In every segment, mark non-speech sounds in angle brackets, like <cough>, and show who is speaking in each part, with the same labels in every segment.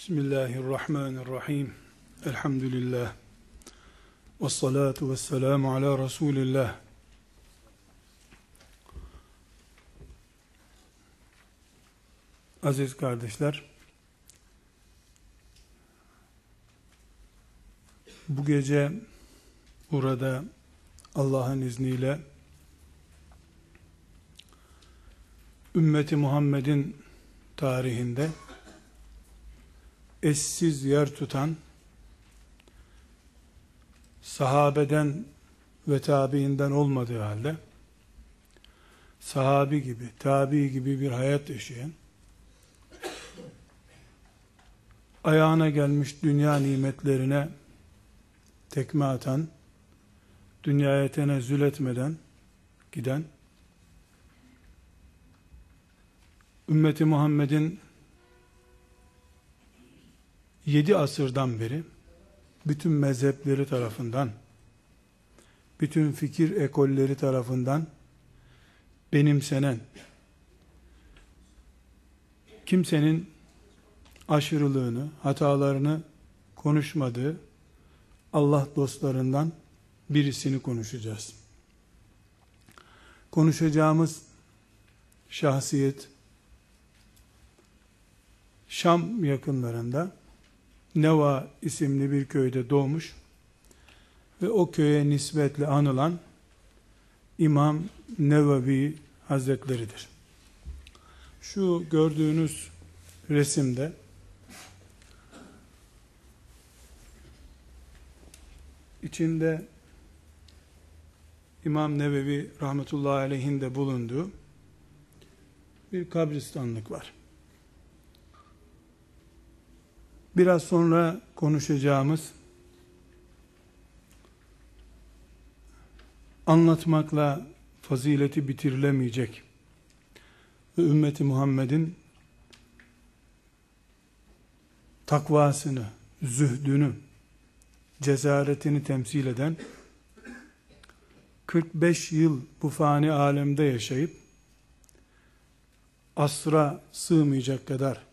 Speaker 1: Bismillahirrahmanirrahim. Elhamdülillah. Ve salatu ve selamu ala Resulillah. Aziz kardeşler, bu gece burada Allah'ın izniyle ümmeti Muhammed'in tarihinde eşsiz yer tutan sahabeden ve tabiinden olmadığı halde sahabi gibi, tabi gibi bir hayat yaşayan ayağına gelmiş dünya nimetlerine tekme atan dünyaya tenezzül etmeden giden ümmeti Muhammed'in yedi asırdan beri bütün mezhepleri tarafından bütün fikir ekolleri tarafından benimsenen kimsenin aşırılığını, hatalarını konuşmadığı Allah dostlarından birisini konuşacağız. Konuşacağımız şahsiyet Şam yakınlarında Neva isimli bir köyde doğmuş ve o köye nispetle anılan İmam Nevevi Hazretleridir. Şu gördüğünüz resimde içinde İmam Nevevi rahmetullahi aleyhinde bulunduğu bir kabristanlık var. Biraz sonra konuşacağımız anlatmakla fazileti bitirilemeyecek ve ümmeti Muhammed'in takvasını, zühdünü, cesaretini temsil eden 45 yıl bu fani alemde yaşayıp asra sığmayacak kadar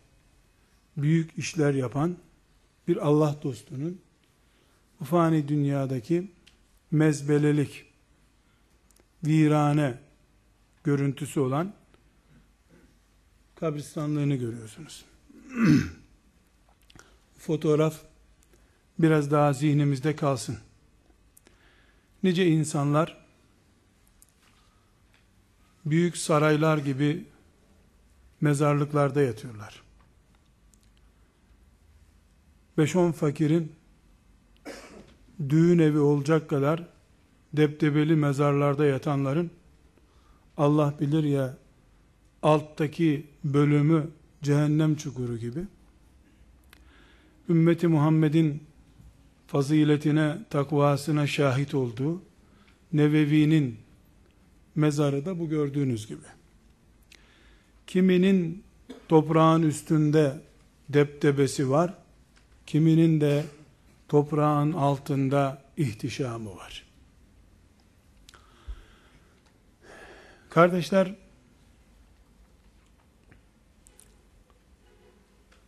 Speaker 1: büyük işler yapan bir Allah dostunun bu fani dünyadaki mezbelelik, virane görüntüsü olan kabristanlığını görüyorsunuz. <clears throat> Fotoğraf biraz daha zihnimizde kalsın. Nice insanlar büyük saraylar gibi mezarlıklarda yatıyorlar. 5-10 fakirin düğün evi olacak kadar deptebeli mezarlarda yatanların Allah bilir ya alttaki bölümü cehennem çukuru gibi ümmeti Muhammed'in faziletine, takvasına şahit olduğu Nevevi'nin mezarı da bu gördüğünüz gibi. Kiminin toprağın üstünde deptebesi var, kiminin de toprağın altında ihtişamı var. Kardeşler,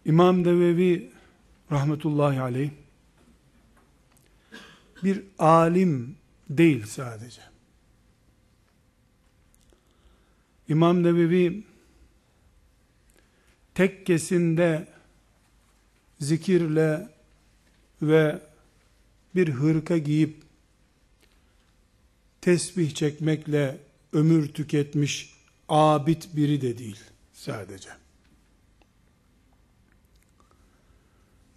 Speaker 1: İmam Devevi rahmetullahi aleyh bir alim değil sadece. İmam Nevevi tekkesinde zikirle ve bir hırka giyip tesbih çekmekle ömür tüketmiş abid biri de değil sadece.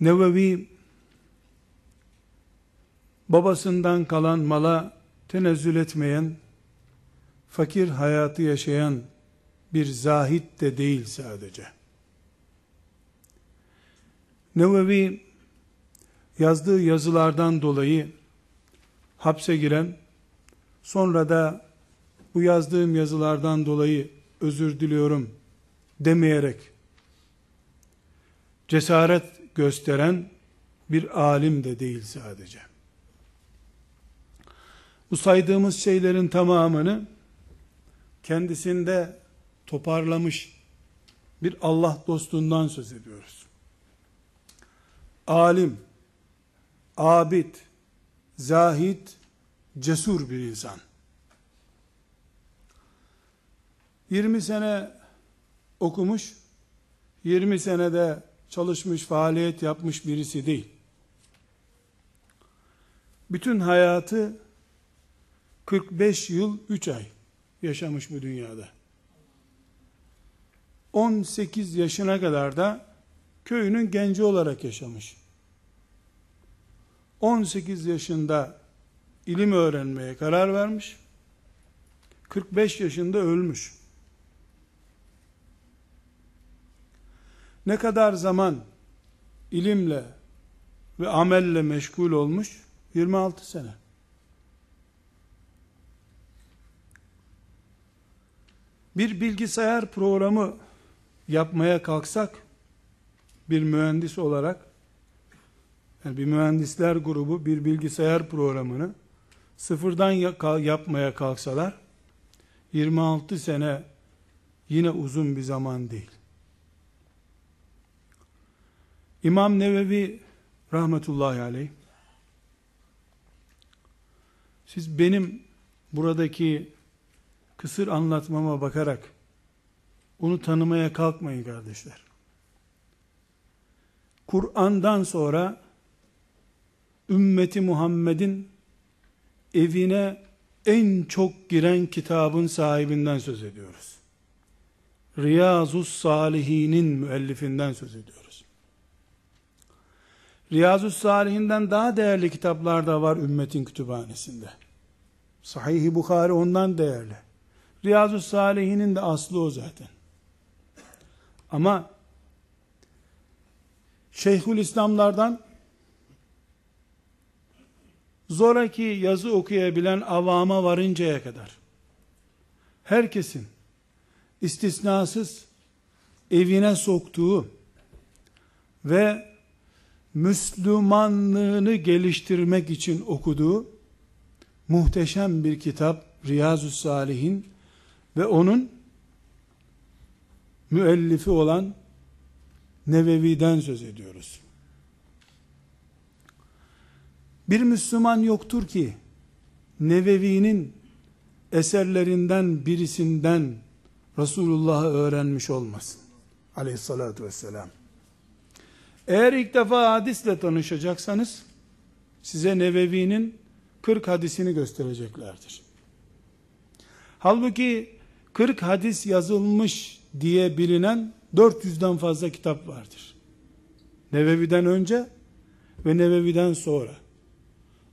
Speaker 1: Nevevi babasından kalan mala tenezzül etmeyen, fakir hayatı yaşayan bir zahit de değil sadece. Nevevi yazdığı yazılardan dolayı hapse giren, sonra da bu yazdığım yazılardan dolayı özür diliyorum demeyerek cesaret gösteren bir alim de değil sadece. Bu saydığımız şeylerin tamamını kendisinde toparlamış bir Allah dostundan söz ediyoruz. Alim, abid, zahid, cesur bir insan. 20 sene okumuş, 20 senede çalışmış, faaliyet yapmış birisi değil. Bütün hayatı 45 yıl 3 ay yaşamış bu dünyada. 18 yaşına kadar da köyünün genci olarak yaşamış. 18 yaşında ilim öğrenmeye karar vermiş. 45 yaşında ölmüş. Ne kadar zaman ilimle ve amelle meşgul olmuş? 26 sene. Bir bilgisayar programı yapmaya kalksak bir mühendis olarak yani bir mühendisler grubu bir bilgisayar programını sıfırdan yapmaya kalksalar 26 sene yine uzun bir zaman değil. İmam Nevevi rahmetullahi aleyh siz benim buradaki kısır anlatmama bakarak onu tanımaya kalkmayın kardeşler. Kur'an'dan sonra ümmeti Muhammed'in evine en çok giren kitabın sahibinden söz ediyoruz. Riyazus Salihinin müellifinden söz ediyoruz. Riyazus Salihinden daha değerli kitaplar da var ümmetin kütüphanesinde. Sahih-i Bukhari ondan değerli. Riyazus Salihinin de aslı o zaten. Ama Şeyhül İslamlardan zoraki yazı okuyabilen avama varıncaya kadar herkesin istisnasız evine soktuğu ve Müslümanlığını geliştirmek için okuduğu muhteşem bir kitap Riyazu Salihin ve onun müellifi olan Nevevi'den söz ediyoruz. Bir Müslüman yoktur ki Nevevi'nin eserlerinden birisinden Resulullah'ı öğrenmiş olmasın. Aleyhissalatü vesselam. Eğer ilk defa hadisle tanışacaksanız size Nevevi'nin 40 hadisini göstereceklerdir. Halbuki 40 hadis yazılmış diye bilinen 400'den fazla kitap vardır. Nevevi'den önce ve Nevevi'den sonra.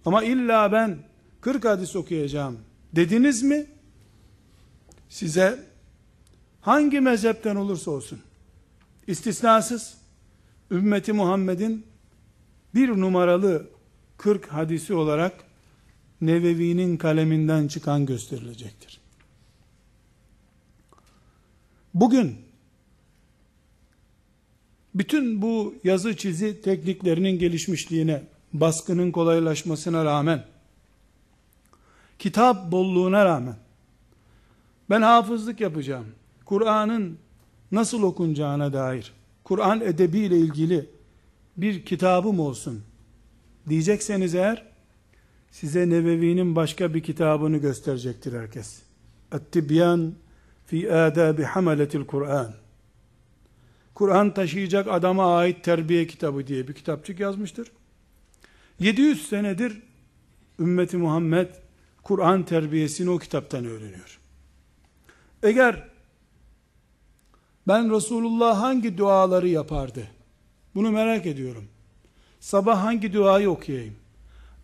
Speaker 1: Ama illa ben 40 hadis okuyacağım dediniz mi size hangi mezhepten olursa olsun istisnasız ümmeti Muhammed'in bir numaralı 40 hadisi olarak Nevevi'nin kaleminden çıkan gösterilecektir. Bugün bütün bu yazı çizi tekniklerinin gelişmişliğine, baskının kolaylaşmasına rağmen, kitap bolluğuna rağmen, ben hafızlık yapacağım, Kur'an'ın nasıl okunacağına dair, Kur'an edebi ile ilgili bir kitabım olsun diyecekseniz eğer, size Nevevi'nin başka bir kitabını gösterecektir herkes. Et-Tibyan fi adabi hamaletil Kur'an. Kur'an taşıyacak adama ait terbiye kitabı diye bir kitapçık yazmıştır. 700 senedir ümmeti Muhammed Kur'an terbiyesini o kitaptan öğreniyor. Eğer ben Resulullah hangi duaları yapardı? Bunu merak ediyorum. Sabah hangi duayı okuyayım?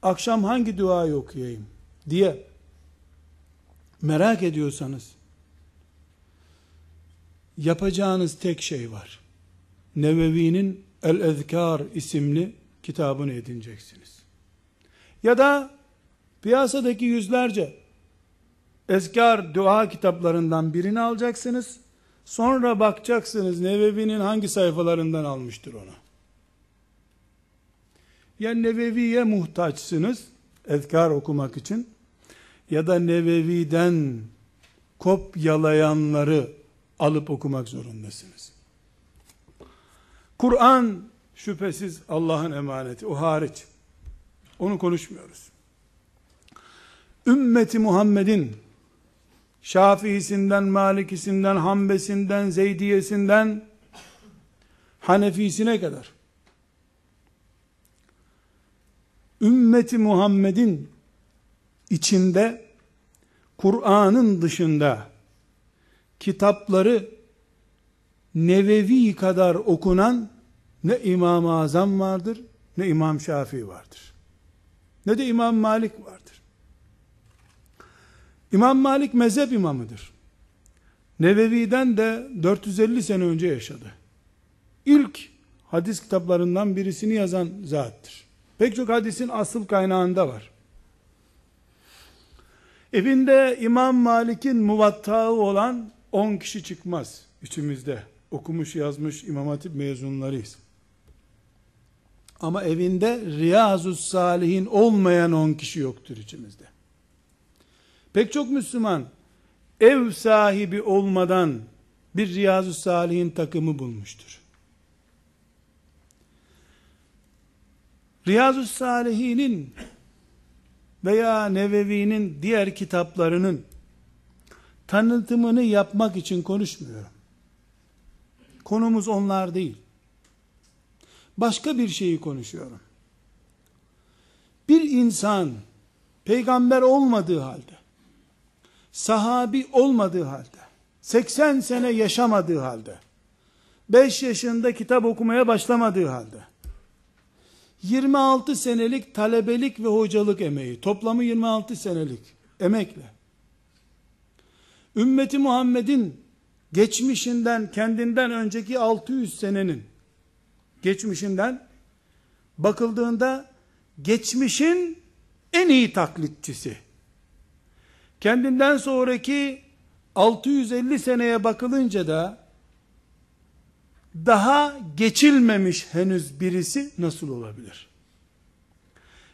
Speaker 1: Akşam hangi duayı okuyayım? diye merak ediyorsanız yapacağınız tek şey var. Nevevi'nin El-Ezkar isimli kitabını edineceksiniz. Ya da piyasadaki yüzlerce ezkar dua kitaplarından birini alacaksınız. Sonra bakacaksınız Nevevi'nin hangi sayfalarından almıştır onu. Ya Nevevi'ye muhtaçsınız ezkar okumak için ya da Nevevi'den kopyalayanları alıp okumak zorundasınız. Kur'an şüphesiz Allah'ın emaneti. O hariç. Onu konuşmuyoruz. Ümmeti Muhammed'in Şafiisinden, Malikisinden, Hanbesinden, Zeydiyesinden, Hanefisine kadar ümmeti Muhammed'in içinde Kur'an'ın dışında kitapları Nevevi kadar okunan ne İmam-ı Azam vardır ne İmam Şafii vardır. Ne de İmam Malik vardır. İmam Malik mezhep imamıdır. Nevevi'den de 450 sene önce yaşadı. İlk hadis kitaplarından birisini yazan zattır. Pek çok hadisin asıl kaynağında var. Evinde İmam Malik'in muvattağı olan 10 kişi çıkmaz içimizde. Okumuş yazmış İmam Hatip mezunlarıyız. Ama evinde Riyazu Salihin olmayan 10 kişi yoktur içimizde. Pek çok Müslüman ev sahibi olmadan bir Riyazu Salihin takımı bulmuştur. Riyazu Salihin'in veya Nevevi'nin diğer kitaplarının tanıtımını yapmak için konuşmuyorum. Konumuz onlar değil. Başka bir şeyi konuşuyorum. Bir insan peygamber olmadığı halde, sahabi olmadığı halde, 80 sene yaşamadığı halde, 5 yaşında kitap okumaya başlamadığı halde, 26 senelik talebelik ve hocalık emeği, toplamı 26 senelik emekle, ümmeti Muhammed'in geçmişinden, kendinden önceki 600 senenin, geçmişinden, bakıldığında, geçmişin en iyi taklitçisi, kendinden sonraki 650 seneye bakılınca da, daha geçilmemiş henüz birisi nasıl olabilir?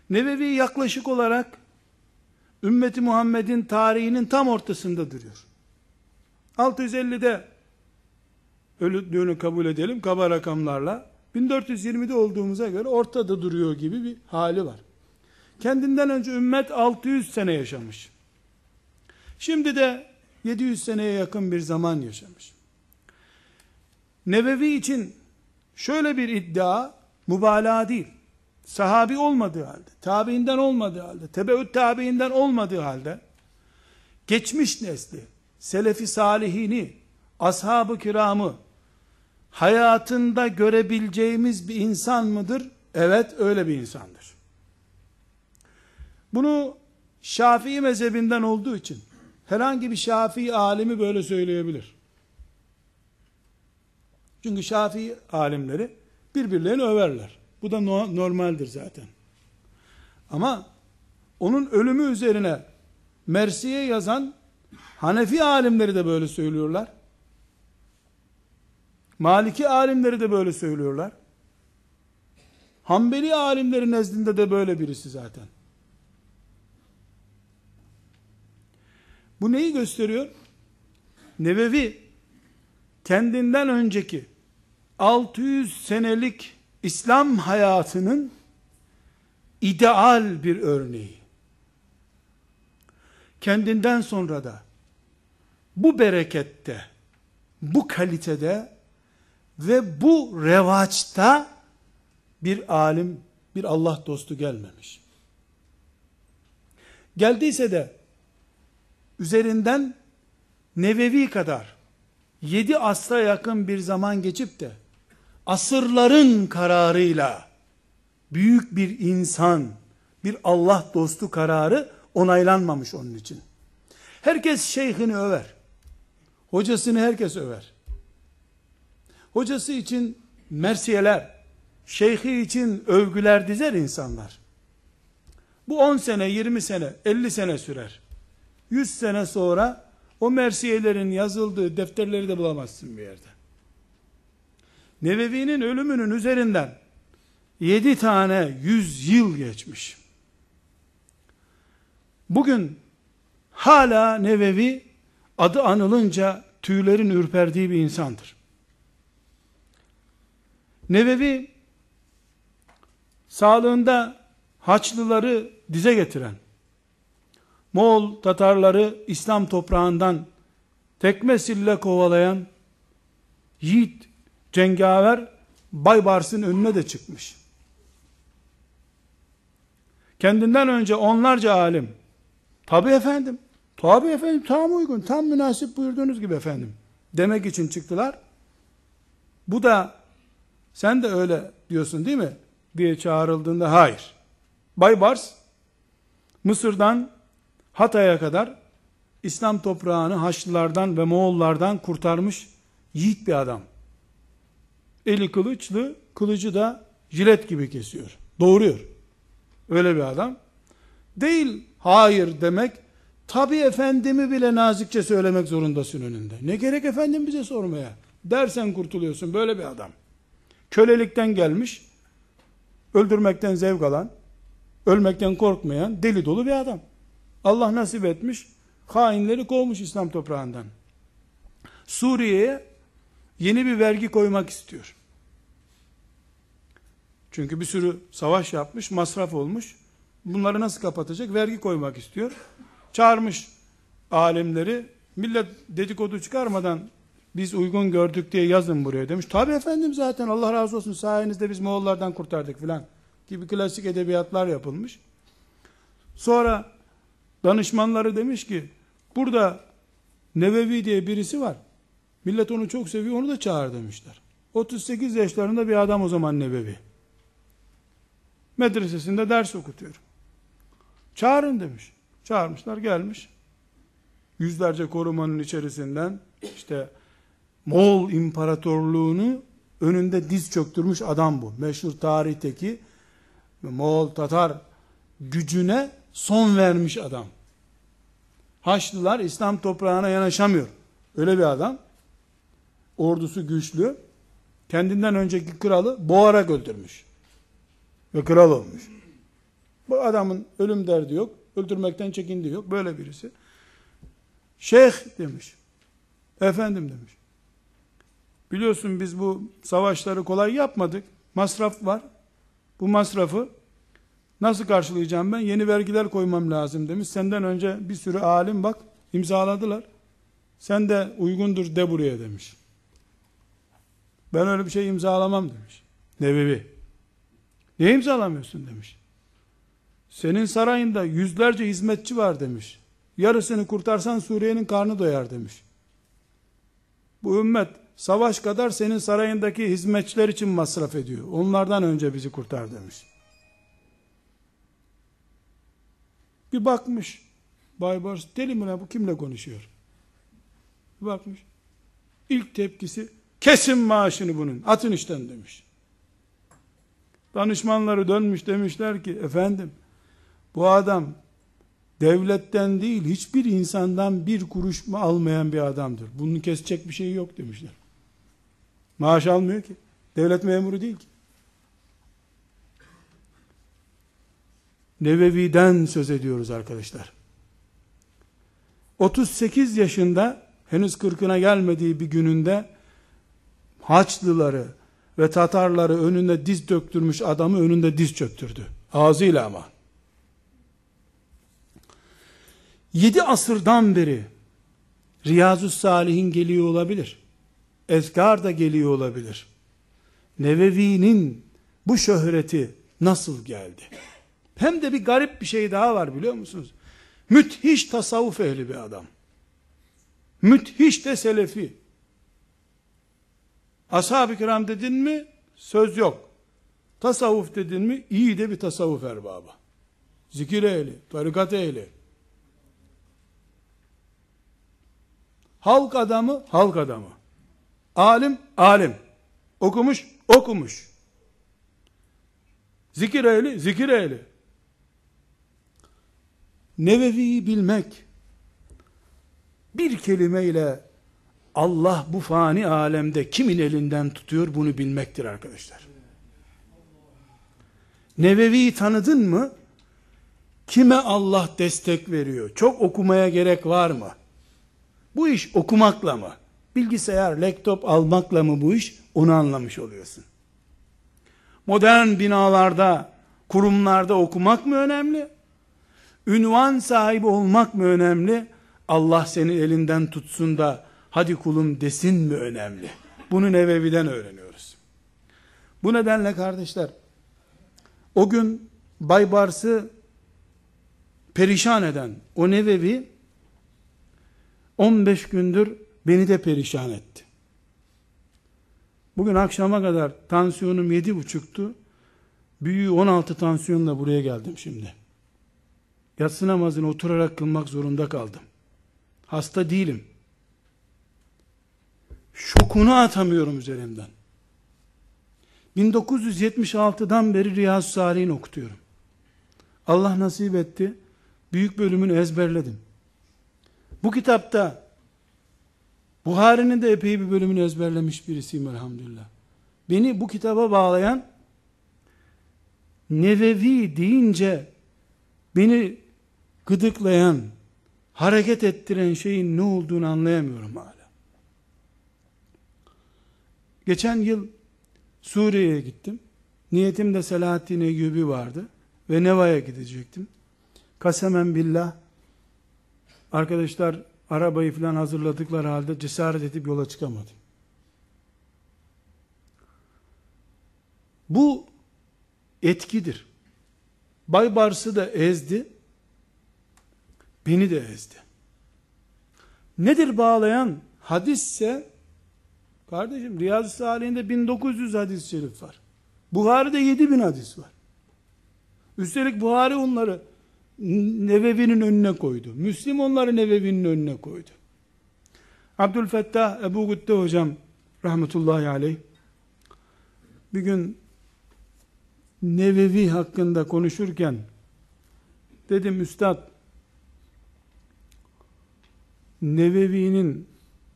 Speaker 1: Nevevi yaklaşık olarak ümmeti Muhammed'in tarihinin tam ortasında duruyor. 650'de öldüğünü kabul edelim kaba rakamlarla 1420'de olduğumuza göre ortada duruyor gibi bir hali var. Kendinden önce ümmet 600 sene yaşamış. Şimdi de 700 seneye yakın bir zaman yaşamış. Nevevi için şöyle bir iddia mübalağa değil. Sahabi olmadığı halde, tabiinden olmadığı halde, tebeüt tabiinden olmadığı halde geçmiş nesli, selefi salihini, ashab-ı kiramı hayatında görebileceğimiz bir insan mıdır? Evet öyle bir insandır. Bunu Şafii mezhebinden olduğu için herhangi bir Şafii alimi böyle söyleyebilir. Çünkü Şafii alimleri birbirlerini överler. Bu da normaldir zaten. Ama onun ölümü üzerine Mersi'ye yazan Hanefi alimleri de böyle söylüyorlar. Maliki alimleri de böyle söylüyorlar. Hanbeli alimleri nezdinde de böyle birisi zaten. Bu neyi gösteriyor? Nevevi kendinden önceki 600 senelik İslam hayatının ideal bir örneği. Kendinden sonra da bu berekette, bu kalitede ve bu revaçta bir alim, bir Allah dostu gelmemiş. Geldiyse de üzerinden Nevevi kadar yedi asra yakın bir zaman geçip de asırların kararıyla büyük bir insan, bir Allah dostu kararı onaylanmamış onun için. Herkes şeyhini över. Hocasını herkes över. Hocası için mersiyeler, şeyhi için övgüler dizer insanlar. Bu 10 sene, 20 sene, 50 sene sürer. 100 sene sonra o mersiyelerin yazıldığı defterleri de bulamazsın bir yerde. Nevevi'nin ölümünün üzerinden 7 tane 100 yıl geçmiş. Bugün hala Nevevi adı anılınca tüylerin ürperdiği bir insandır. Nevevi sağlığında Haçlıları dize getiren, Moğol Tatarları İslam toprağından tekme sille kovalayan yiğit cengaver Baybars'ın önüne de çıkmış. Kendinden önce onlarca alim, tabi efendim, tabi efendim tam uygun, tam münasip buyurduğunuz gibi efendim, demek için çıktılar. Bu da, sen de öyle diyorsun değil mi? diye çağrıldığında hayır. Baybars, Mısır'dan Hatay'a kadar İslam toprağını Haçlılardan ve Moğollardan kurtarmış yiğit bir adam. Eli kılıçlı, kılıcı da jilet gibi kesiyor. Doğuruyor. Öyle bir adam. Değil hayır demek, tabi efendimi bile nazikçe söylemek zorundasın önünde. Ne gerek efendim bize sormaya? Dersen kurtuluyorsun böyle bir adam. Kölelikten gelmiş, öldürmekten zevk alan, ölmekten korkmayan, deli dolu bir adam. Allah nasip etmiş, hainleri kovmuş İslam toprağından. Suriye'ye yeni bir vergi koymak istiyor. Çünkü bir sürü savaş yapmış, masraf olmuş. Bunları nasıl kapatacak? Vergi koymak istiyor. Çağırmış alimleri, millet dedikodu çıkarmadan biz uygun gördük diye yazın buraya demiş. Tabi efendim zaten Allah razı olsun sayenizde biz Moğollardan kurtardık filan gibi klasik edebiyatlar yapılmış. Sonra danışmanları demiş ki burada Nevevi diye birisi var. Millet onu çok seviyor onu da çağır demişler. 38 yaşlarında bir adam o zaman Nebevi. Medresesinde ders okutuyor. Çağırın demiş. Çağırmışlar gelmiş. Yüzlerce korumanın içerisinden işte Moğol İmparatorluğunu önünde diz çöktürmüş adam bu. Meşhur tarihteki Moğol Tatar gücüne son vermiş adam. Haçlılar İslam toprağına yanaşamıyor. Öyle bir adam. Ordusu güçlü. Kendinden önceki kralı boğarak öldürmüş. Ve kral olmuş. Bu adamın ölüm derdi yok. Öldürmekten çekindiği yok. Böyle birisi. Şeyh demiş. Efendim demiş. Biliyorsun biz bu savaşları kolay yapmadık. Masraf var. Bu masrafı nasıl karşılayacağım ben? Yeni vergiler koymam lazım demiş. Senden önce bir sürü alim bak imzaladılar. Sen de uygundur de buraya demiş. Ben öyle bir şey imzalamam demiş. Nebevi. Niye imzalamıyorsun demiş. Senin sarayında yüzlerce hizmetçi var demiş. Yarısını kurtarsan Suriye'nin karnı doyar demiş. Bu ümmet savaş kadar senin sarayındaki hizmetçiler için masraf ediyor. Onlardan önce bizi kurtar demiş. Bir bakmış. Baybars deli mi bu kimle konuşuyor? Bir bakmış. İlk tepkisi kesin maaşını bunun atın işten demiş. Danışmanları dönmüş demişler ki efendim bu adam devletten değil hiçbir insandan bir kuruş mu almayan bir adamdır. Bunu kesecek bir şey yok demişler. Maaş almıyor ki. Devlet memuru değil ki. Nevevi'den söz ediyoruz arkadaşlar. 38 yaşında henüz 40'ına gelmediği bir gününde Haçlıları ve Tatarları önünde diz döktürmüş adamı önünde diz çöktürdü. Ağzıyla ama. Yedi asırdan beri Riyazu Salihin geliyor olabilir. Ezkar da geliyor olabilir. Nevevi'nin bu şöhreti nasıl geldi? Hem de bir garip bir şey daha var biliyor musunuz? Müthiş tasavvuf ehli bir adam. Müthiş de selefi. Ashab-ı kiram dedin mi söz yok. Tasavvuf dedin mi iyi de bir tasavvuf erbabı. Zikir ehli, tarikat ehli. Halk adamı, halk adamı. Alim, alim. Okumuş, okumuş. Zikir ehli, zikir ehli. Nevevi'yi bilmek, bir kelimeyle Allah bu fani alemde kimin elinden tutuyor bunu bilmektir arkadaşlar. Nevevi'yi tanıdın mı? Kime Allah destek veriyor? Çok okumaya gerek var mı? Bu iş okumakla mı? Bilgisayar, laptop almakla mı bu iş? Onu anlamış oluyorsun. Modern binalarda Kurumlarda okumak mı önemli? Ünvan sahibi olmak mı önemli? Allah seni elinden tutsun da hadi kulum desin mi önemli? Bunu Nevevi'den öğreniyoruz. Bu nedenle kardeşler o gün Baybars'ı perişan eden o Nevevi 15 gündür beni de perişan etti. Bugün akşama kadar tansiyonum yedi buçuktu. Büyüğü 16 tansiyonla buraya geldim şimdi. Yatsı namazını oturarak kılmak zorunda kaldım. Hasta değilim. Şokunu atamıyorum üzerimden. 1976'dan beri Riyazu Salih'in okutuyorum. Allah nasip etti. Büyük bölümünü ezberledim. Bu kitapta Buhari'nin de epey bir bölümünü ezberlemiş birisiyim elhamdülillah. Beni bu kitaba bağlayan Nevevi deyince beni gıdıklayan, hareket ettiren şeyin ne olduğunu anlayamıyorum hala. Geçen yıl Suriye'ye gittim. Niyetimde Selahattin Eyyubi vardı ve Neva'ya gidecektim. Kasemen billah arkadaşlar arabayı falan hazırladıkları halde cesaret edip yola çıkamadım. Bu etkidir. Baybars'ı da ezdi, beni de ezdi. Nedir bağlayan? Hadisse, kardeşim Riyazu Salih'inde 1900 hadis-i şerif var. Buhari'de 7000 hadis var. Üstelik Buhari onları Nevevi'nin önüne koydu. Müslim onları Nevevi'nin önüne koydu. Abdülfettah Ebu Gütte hocam rahmetullahi aleyh bir gün Nevevi hakkında konuşurken dedim üstad Nevevi'nin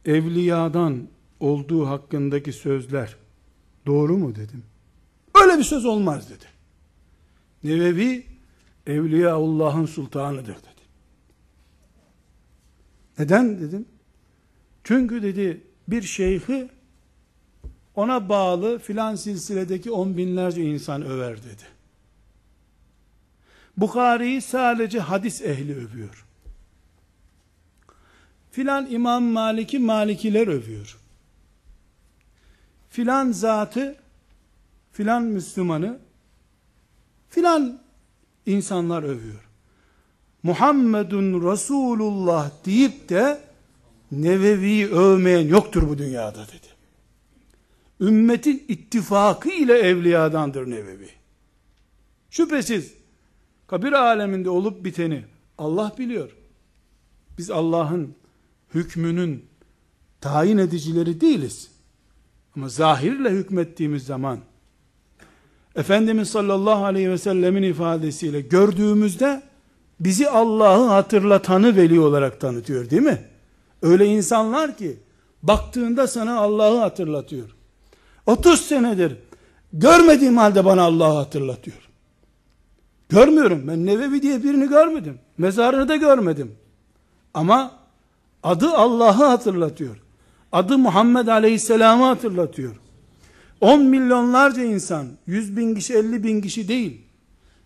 Speaker 1: evliyadan olduğu hakkındaki sözler doğru mu dedim. Öyle bir söz olmaz dedi. Nevevi Evliyaullah'ın sultanıdır dedi. Neden dedim? Çünkü dedi bir şeyhi ona bağlı filan silsiledeki on binlerce insan över dedi. Bukhari'yi sadece hadis ehli övüyor. Filan İmam Malik'i Malikiler övüyor. Filan zatı, filan Müslümanı, filan insanlar övüyor. Muhammedun Resulullah deyip de Nevevi'yi övmeyen yoktur bu dünyada dedi. Ümmetin ittifakı ile evliyadandır Nevevi. Şüphesiz kabir aleminde olup biteni Allah biliyor. Biz Allah'ın hükmünün tayin edicileri değiliz. Ama zahirle hükmettiğimiz zaman Efendimiz sallallahu aleyhi ve sellemin ifadesiyle gördüğümüzde bizi Allah'ı hatırlatanı veli olarak tanıtıyor değil mi? Öyle insanlar ki baktığında sana Allah'ı hatırlatıyor. 30 senedir görmediğim halde bana Allah'ı hatırlatıyor. Görmüyorum. Ben Nevevi diye birini görmedim. Mezarını da görmedim. Ama adı Allah'ı hatırlatıyor. Adı Muhammed Aleyhisselam'ı hatırlatıyor. 10 milyonlarca insan, 100 bin kişi, 50 bin kişi değil.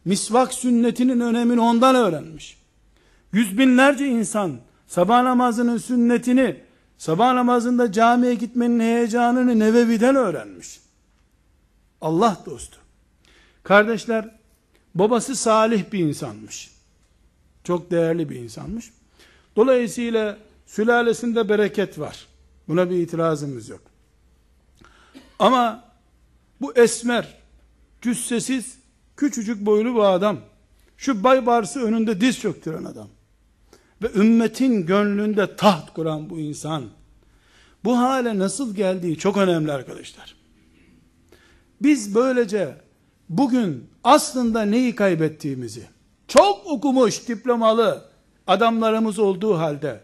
Speaker 1: Misvak sünnetinin önemini ondan öğrenmiş. Yüz binlerce insan sabah namazının sünnetini, sabah namazında camiye gitmenin heyecanını Nevevi'den öğrenmiş. Allah dostu. Kardeşler, babası salih bir insanmış. Çok değerli bir insanmış. Dolayısıyla sülalesinde bereket var. Buna bir itirazımız yok. Ama bu esmer, cüssesiz, küçücük boylu bu adam, şu baybarsı önünde diz çöktüren adam. Ve ümmetin gönlünde taht kuran bu insan, bu hale nasıl geldiği çok önemli arkadaşlar. Biz böylece bugün aslında neyi kaybettiğimizi, çok okumuş, diplomalı adamlarımız olduğu halde,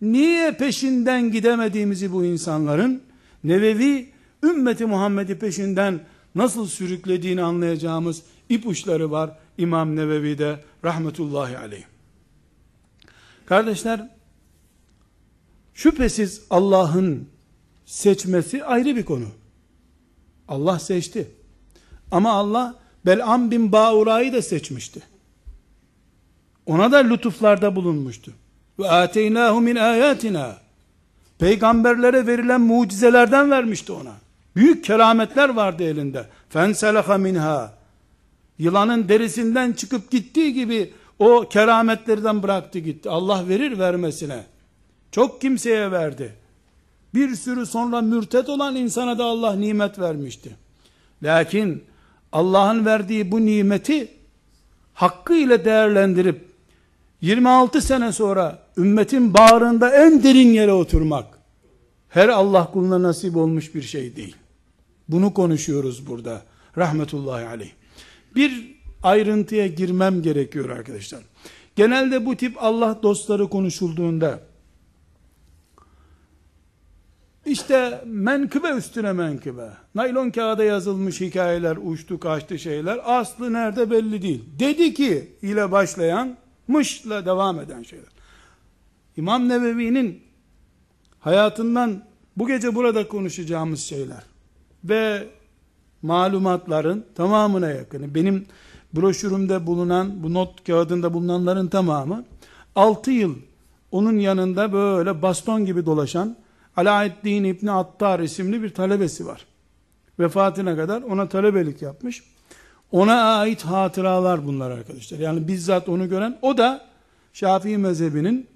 Speaker 1: niye peşinden gidemediğimizi bu insanların, Nevevi ümmeti Muhammed'i peşinden nasıl sürüklediğini anlayacağımız ipuçları var İmam Nevevi'de rahmetullahi aleyh. Kardeşler, şüphesiz Allah'ın seçmesi ayrı bir konu. Allah seçti. Ama Allah Bel'am bin Baura'yı da seçmişti. Ona da lütuflarda bulunmuştu. Ve ateynahu min ayatina. Peygamberlere verilen mucizelerden vermişti ona. Büyük kerametler vardı elinde. Fenselaha minha. Yılanın derisinden çıkıp gittiği gibi o kerametlerden bıraktı gitti. Allah verir vermesine. Çok kimseye verdi. Bir sürü sonra mürtet olan insana da Allah nimet vermişti. Lakin Allah'ın verdiği bu nimeti hakkı ile değerlendirip 26 sene sonra ümmetin bağrında en derin yere oturmak her Allah kuluna nasip olmuş bir şey değil. Bunu konuşuyoruz burada. Rahmetullahi aleyh. Bir ayrıntıya girmem gerekiyor arkadaşlar. Genelde bu tip Allah dostları konuşulduğunda işte menkıbe üstüne menkıbe. Naylon kağıda yazılmış hikayeler, uçtu kaçtı şeyler. Aslı nerede belli değil. Dedi ki ile başlayan, mışla devam eden şeyler. İmam Nevevi'nin hayatından bu gece burada konuşacağımız şeyler ve malumatların tamamına yakını benim broşürümde bulunan bu not kağıdında bulunanların tamamı 6 yıl onun yanında böyle baston gibi dolaşan Alaeddin İbni Attar isimli bir talebesi var. Vefatına kadar ona talebelik yapmış. Ona ait hatıralar bunlar arkadaşlar. Yani bizzat onu gören o da Şafii mezhebinin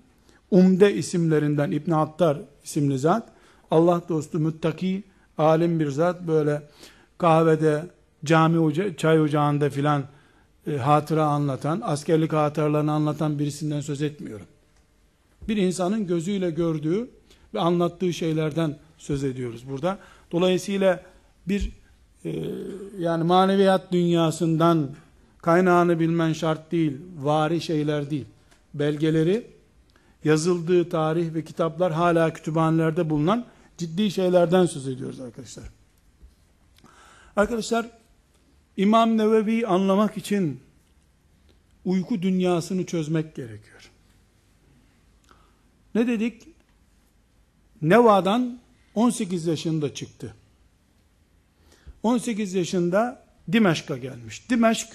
Speaker 1: umde isimlerinden İbn Attar isimli zat. Allah dostu müttaki alim bir zat böyle kahvede cami oca çay ocağında filan e, hatıra anlatan, askerlik hatıralarını anlatan birisinden söz etmiyorum. Bir insanın gözüyle gördüğü ve anlattığı şeylerden söz ediyoruz burada. Dolayısıyla bir e, yani maneviyat dünyasından kaynağını bilmen şart değil, vari şeyler değil. Belgeleri, yazıldığı tarih ve kitaplar hala kütüphanelerde bulunan ciddi şeylerden söz ediyoruz arkadaşlar. Arkadaşlar, İmam Nevevi anlamak için uyku dünyasını çözmek gerekiyor. Ne dedik? Neva'dan 18 yaşında çıktı. 18 yaşında Dimeşk'a gelmiş. Dimeşk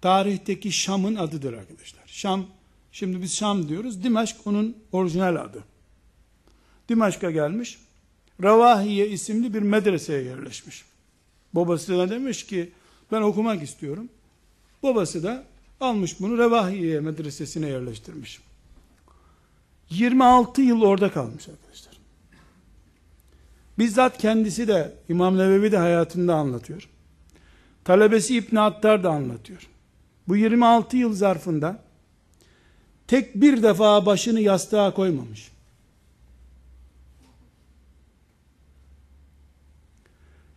Speaker 1: tarihteki Şam'ın adıdır arkadaşlar. Şam, şimdi biz Şam diyoruz. Dimeşk onun orijinal adı. Dimeşk'a gelmiş. Revahiye isimli bir medreseye yerleşmiş. Babası da demiş ki ben okumak istiyorum. Babası da almış bunu Revahiye medresesine yerleştirmiş. 26 yıl orada kalmış arkadaşlar. Bizzat kendisi de İmam Nevevi de hayatında anlatıyor. Talebesi İbn Attar da anlatıyor. Bu 26 yıl zarfında tek bir defa başını yastığa koymamış.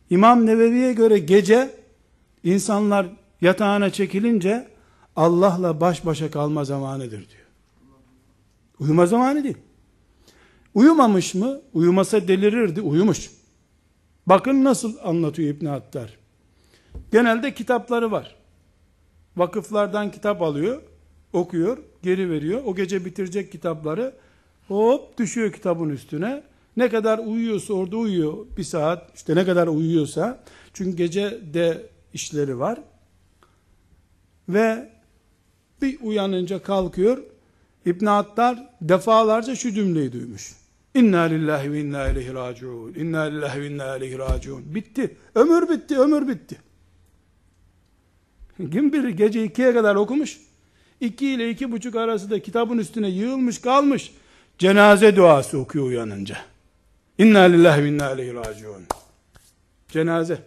Speaker 1: İmam Nevevi'ye göre gece insanlar yatağına çekilince Allah'la baş başa kalma zamanıdır diyor. Uyuma zamanı değil. Uyumamış mı? Uyumasa delirirdi. Uyumuş. Bakın nasıl anlatıyor İbn Hattar. Genelde kitapları var. Vakıflardan kitap alıyor, okuyor, geri veriyor. O gece bitirecek kitapları hop düşüyor kitabın üstüne. Ne kadar uyuyorsa orada uyuyor. Bir saat işte ne kadar uyuyorsa. Çünkü gece de işleri var. Ve bir uyanınca kalkıyor. İbn Hattar defalarca şu cümleyi duymuş. İnna lillahi ve inna ileyhi raciun. İnna lillahi ve inna ileyhi raciun. Bitti. Ömür bitti, ömür bitti. Kim bilir gece ikiye kadar okumuş. İki ile iki buçuk arası da kitabın üstüne yığılmış kalmış. Cenaze duası okuyor uyanınca. İnna lillahi ve inna ileyhi raciun. Cenaze.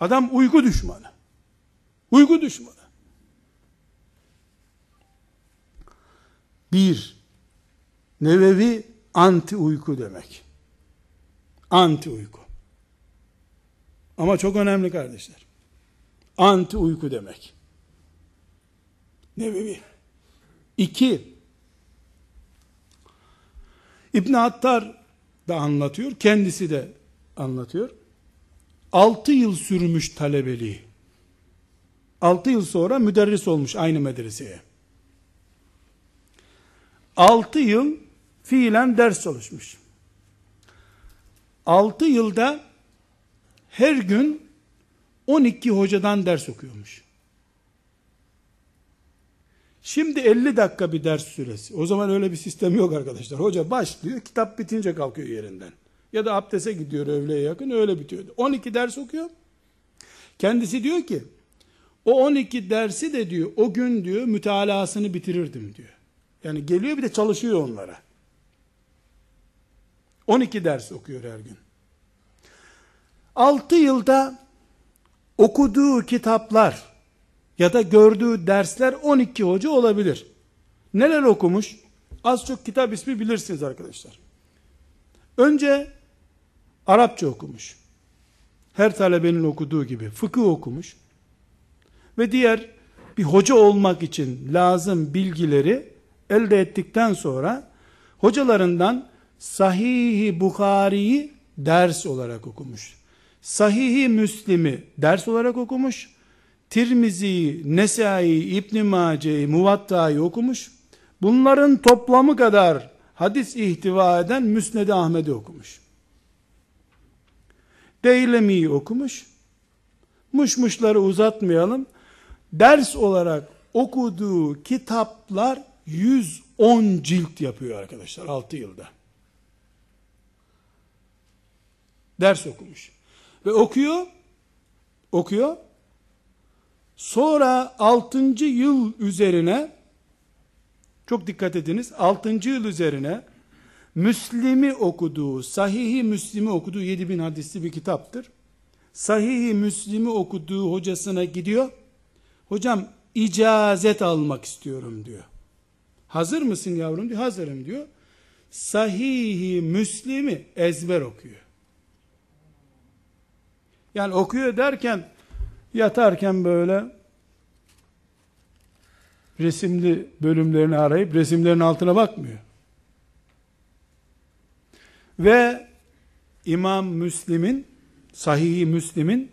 Speaker 1: Adam uyku düşmanı. Uyku düşmanı. Bir, Nevevi anti uyku demek. Anti uyku. Ama çok önemli kardeşler. Anti uyku demek. Nevevi. İki, İbn Hattar da anlatıyor, kendisi de anlatıyor. Altı yıl sürmüş talebeliği. Altı yıl sonra müderris olmuş aynı medreseye. Altı yıl fiilen ders çalışmış. Altı yılda her gün 12 hocadan ders okuyormuş. Şimdi 50 dakika bir ders süresi. O zaman öyle bir sistem yok arkadaşlar. Hoca başlıyor, kitap bitince kalkıyor yerinden. Ya da abdese gidiyor öğleye yakın, öyle bitiyor. 12 ders okuyor. Kendisi diyor ki, o 12 dersi de diyor, o gün diyor, mütalasını bitirirdim diyor. Yani geliyor bir de çalışıyor onlara. 12 ders okuyor her gün. 6 yılda okuduğu kitaplar ya da gördüğü dersler 12 hoca olabilir. Neler okumuş? Az çok kitap ismi bilirsiniz arkadaşlar. Önce Arapça okumuş. Her talebenin okuduğu gibi fıkıh okumuş. Ve diğer bir hoca olmak için lazım bilgileri elde ettikten sonra hocalarından Sahih-i Bukhari'yi ders olarak okumuş. Sahih-i Müslim'i ders olarak okumuş. Tirmizi'yi, Nesai'yi, İbn Mace'yi, Muvatta'yı okumuş. Bunların toplamı kadar hadis ihtiva eden Müsned-i Ahmet'i okumuş. Deylemi'yi okumuş. Muşmuşları uzatmayalım. Ders olarak okuduğu kitaplar 110 cilt yapıyor arkadaşlar 6 yılda. Ders okumuş. Ve okuyor, okuyor. Sonra 6. yıl üzerine çok dikkat ediniz. 6. yıl üzerine Müslim'i okuduğu, Sahih-i Müslim'i okuduğu 7000 hadisli bir kitaptır. Sahih-i Müslim'i okuduğu hocasına gidiyor. Hocam icazet almak istiyorum diyor. Hazır mısın yavrum diyor. Hazırım diyor. Sahih-i Müslim'i ezber okuyor. Yani okuyor derken yatarken böyle resimli bölümlerini arayıp resimlerin altına bakmıyor. Ve İmam Müslim'in Sahih-i Müslim'in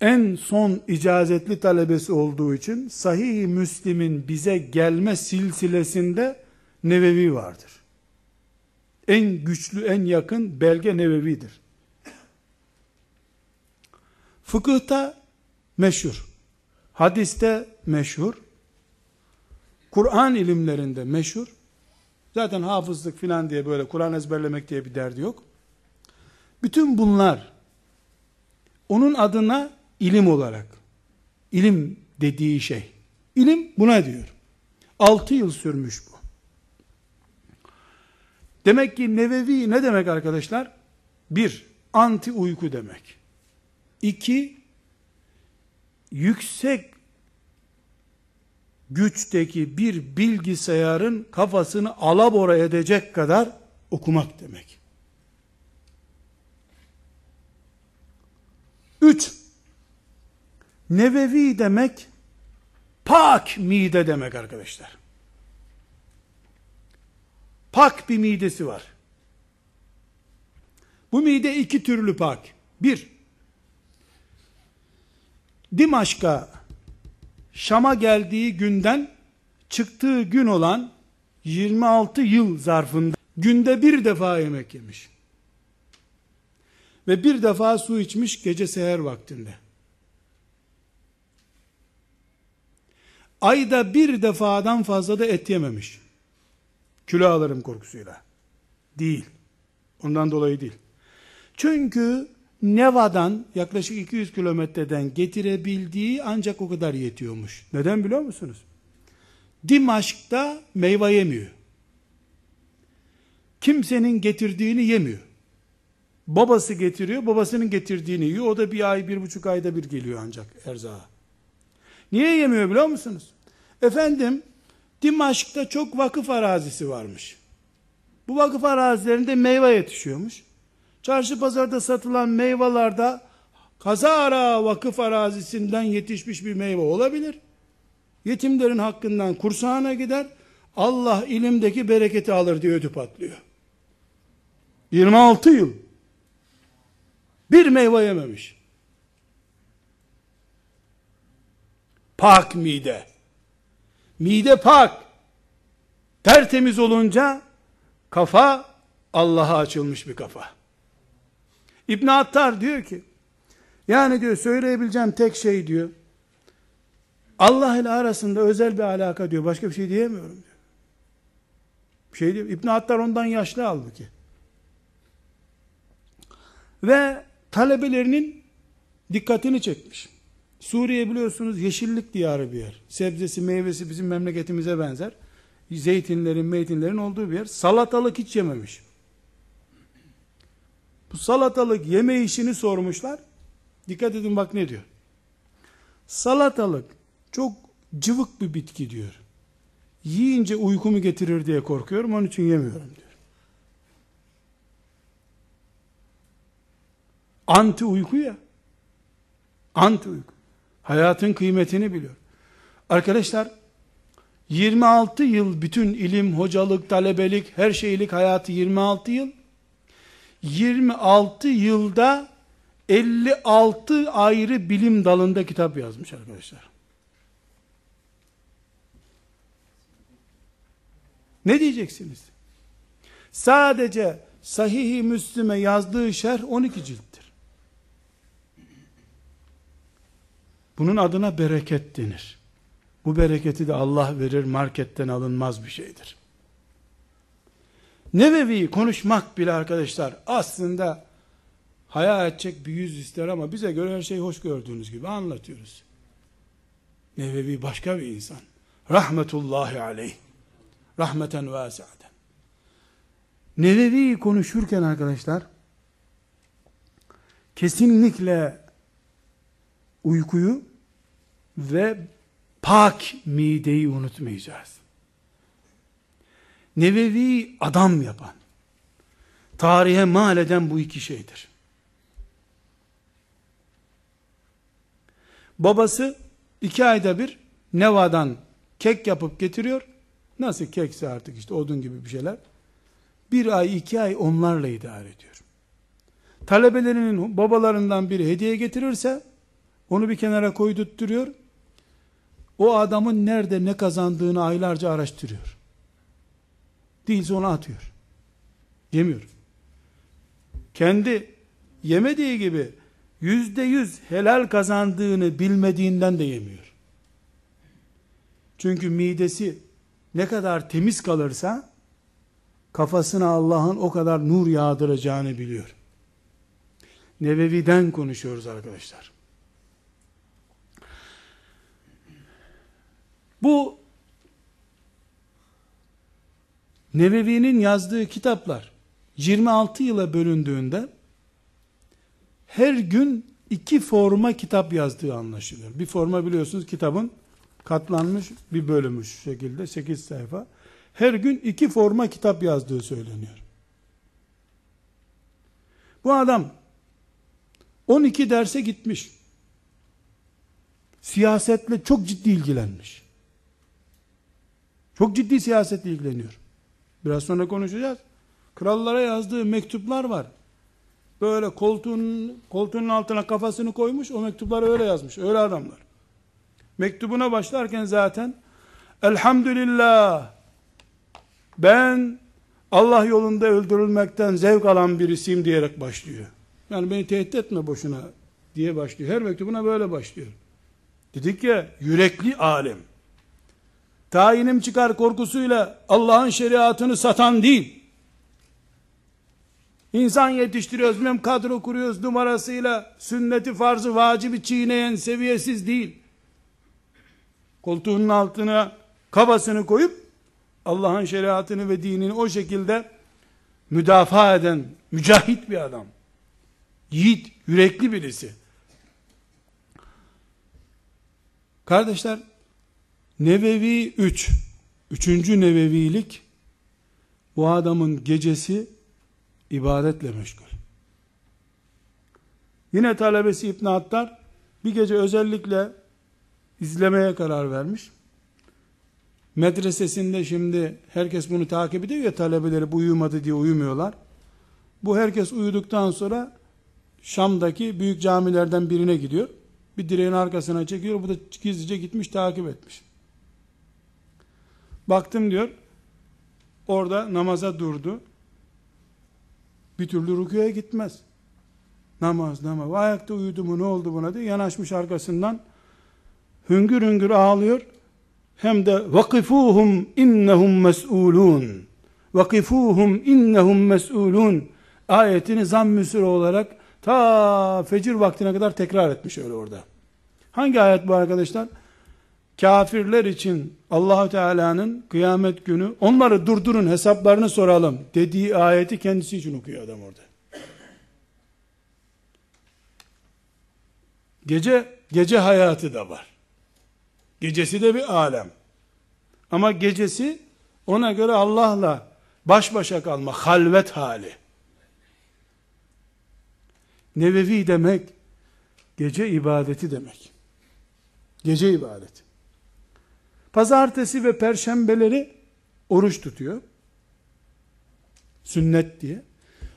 Speaker 1: en son icazetli talebesi olduğu için Sahih-i Müslim'in bize gelme silsilesinde Nevevi vardır. En güçlü, en yakın belge Nevevi'dir. Fıkıhta meşhur. Hadiste meşhur. Kur'an ilimlerinde meşhur. Zaten hafızlık filan diye böyle Kur'an ezberlemek diye bir derdi yok. Bütün bunlar onun adına ilim olarak ilim dediği şey. İlim buna diyor. 6 yıl sürmüş bu. Demek ki Nevevi ne demek arkadaşlar? Bir, anti uyku demek. İki, yüksek güçteki bir bilgisayarın kafasını alabora edecek kadar okumak demek. Üç, nevevi demek, pak mide demek arkadaşlar. Pak bir midesi var. Bu mide iki türlü pak. Bir, Dimaşk'a Şam'a geldiği günden çıktığı gün olan 26 yıl zarfında günde bir defa yemek yemiş. Ve bir defa su içmiş gece seher vaktinde. Ayda bir defadan fazla da et yememiş. Kilo alırım korkusuyla. Değil. Ondan dolayı değil. Çünkü Neva'dan yaklaşık 200 kilometreden getirebildiği ancak o kadar yetiyormuş. Neden biliyor musunuz? Dimaşk'ta meyve yemiyor. Kimsenin getirdiğini yemiyor. Babası getiriyor, babasının getirdiğini yiyor. O da bir ay, bir buçuk ayda bir geliyor ancak erzağa. Niye yemiyor biliyor musunuz? Efendim, Dimaşk'ta çok vakıf arazisi varmış. Bu vakıf arazilerinde meyve yetişiyormuş. Çarşı pazarda satılan meyvelerde kazara vakıf arazisinden yetişmiş bir meyve olabilir. Yetimlerin hakkından kursağına gider. Allah ilimdeki bereketi alır diye ödü patlıyor. 26 yıl. Bir meyve yememiş. Pak mide. Mide pak. Tertemiz olunca kafa Allah'a açılmış bir kafa. İbn Attar diyor ki Yani diyor söyleyebileceğim tek şey diyor. Allah ile arasında özel bir alaka diyor. Başka bir şey diyemiyorum diyor. Bir şey diyor. İbn Attar ondan yaşlı halbuki. Ve talebelerinin dikkatini çekmiş. Suriye biliyorsunuz yeşillik diyarı bir yer. Sebzesi, meyvesi bizim memleketimize benzer. Zeytinlerin, meytinlerin olduğu bir yer. Salatalık hiç yememiş. Bu salatalık yeme işini sormuşlar. Dikkat edin bak ne diyor. Salatalık çok cıvık bir bitki diyor. Yiyince uykumu getirir diye korkuyorum onun için yemiyorum diyor. Anti uyku ya. Anti uyku. Hayatın kıymetini biliyor. Arkadaşlar 26 yıl bütün ilim, hocalık, talebelik, her şeylik hayatı 26 yıl. 26 yılda 56 ayrı bilim dalında kitap yazmış arkadaşlar. Ne diyeceksiniz? Sadece Sahih-i Müslim'e yazdığı şerh 12 cilttir. Bunun adına bereket denir. Bu bereketi de Allah verir, marketten alınmaz bir şeydir. Nevevi konuşmak bile arkadaşlar aslında haya edecek bir yüz ister ama bize göre her şey hoş gördüğünüz gibi anlatıyoruz. Nevevi başka bir insan. Rahmetullahi aleyh. Rahmeten vasiaten. Nevevi konuşurken arkadaşlar kesinlikle uykuyu ve pak mideyi unutmayacağız. Nevevi adam yapan, tarihe mal eden bu iki şeydir. Babası iki ayda bir Neva'dan kek yapıp getiriyor. Nasıl kekse artık işte odun gibi bir şeyler. Bir ay iki ay onlarla idare ediyor. Talebelerinin babalarından biri hediye getirirse onu bir kenara koydurtturuyor. O adamın nerede ne kazandığını aylarca araştırıyor. Değilse onu atıyor. Yemiyor. Kendi yemediği gibi yüzde yüz helal kazandığını bilmediğinden de yemiyor. Çünkü midesi ne kadar temiz kalırsa kafasına Allah'ın o kadar nur yağdıracağını biliyor. Nevevi'den konuşuyoruz arkadaşlar. Bu Nevevi'nin yazdığı kitaplar 26 yıla bölündüğünde her gün iki forma kitap yazdığı anlaşılıyor. Bir forma biliyorsunuz kitabın katlanmış bir bölümü şu şekilde 8 sayfa. Her gün iki forma kitap yazdığı söyleniyor. Bu adam 12 derse gitmiş. Siyasetle çok ciddi ilgilenmiş. Çok ciddi siyasetle ilgileniyor. Biraz sonra konuşacağız. Krallara yazdığı mektuplar var. Böyle koltuğun, koltuğunun altına kafasını koymuş, o mektupları öyle yazmış. Öyle adamlar. Mektubuna başlarken zaten Elhamdülillah ben Allah yolunda öldürülmekten zevk alan birisiyim diyerek başlıyor. Yani beni tehdit etme boşuna diye başlıyor. Her mektubuna böyle başlıyor. Dedik ya yürekli alim. Tayinim çıkar korkusuyla Allah'ın şeriatını satan değil. İnsan yetiştiriyoruz, bilmem kadro kuruyoruz numarasıyla sünneti farzı vacibi çiğneyen seviyesiz değil koltuğunun altına kabasını koyup Allah'ın şeriatını ve dinini o şekilde müdafaa eden mücahit bir adam. Yiğit, yürekli birisi. Kardeşler, Nevevi 3, üçüncü Nevevilik, bu adamın gecesi ibadetle meşgul. Yine talebesi İbn Attar, bir gece özellikle izlemeye karar vermiş. Medresesinde şimdi herkes bunu takip ediyor ya talebeleri bu uyumadı diye uyumuyorlar. Bu herkes uyuduktan sonra Şam'daki büyük camilerden birine gidiyor. Bir direğin arkasına çekiyor. Bu da gizlice gitmiş takip etmiş. Baktım diyor. Orada namaza durdu. Bir türlü rüküye gitmez. Namaz, namaz. Ayakta uyudu mu ne oldu buna diye yanaşmış arkasından. Hüngür hüngür ağlıyor. Hem de vakifuhum innehum mes'ulun. Vakifuhum innehum mes'ulun. Ayetini zamm-ı olarak ta fecir vaktine kadar tekrar etmiş öyle orada. Hangi ayet bu arkadaşlar? Kafirler için Allahu Teala'nın kıyamet günü onları durdurun hesaplarını soralım dediği ayeti kendisi için okuyor adam orada. Gece gece hayatı da var. Gecesi de bir alem. Ama gecesi ona göre Allah'la baş başa kalma, halvet hali. Nevevi demek, gece ibadeti demek. Gece ibadeti. Pazartesi ve perşembeleri oruç tutuyor. Sünnet diye.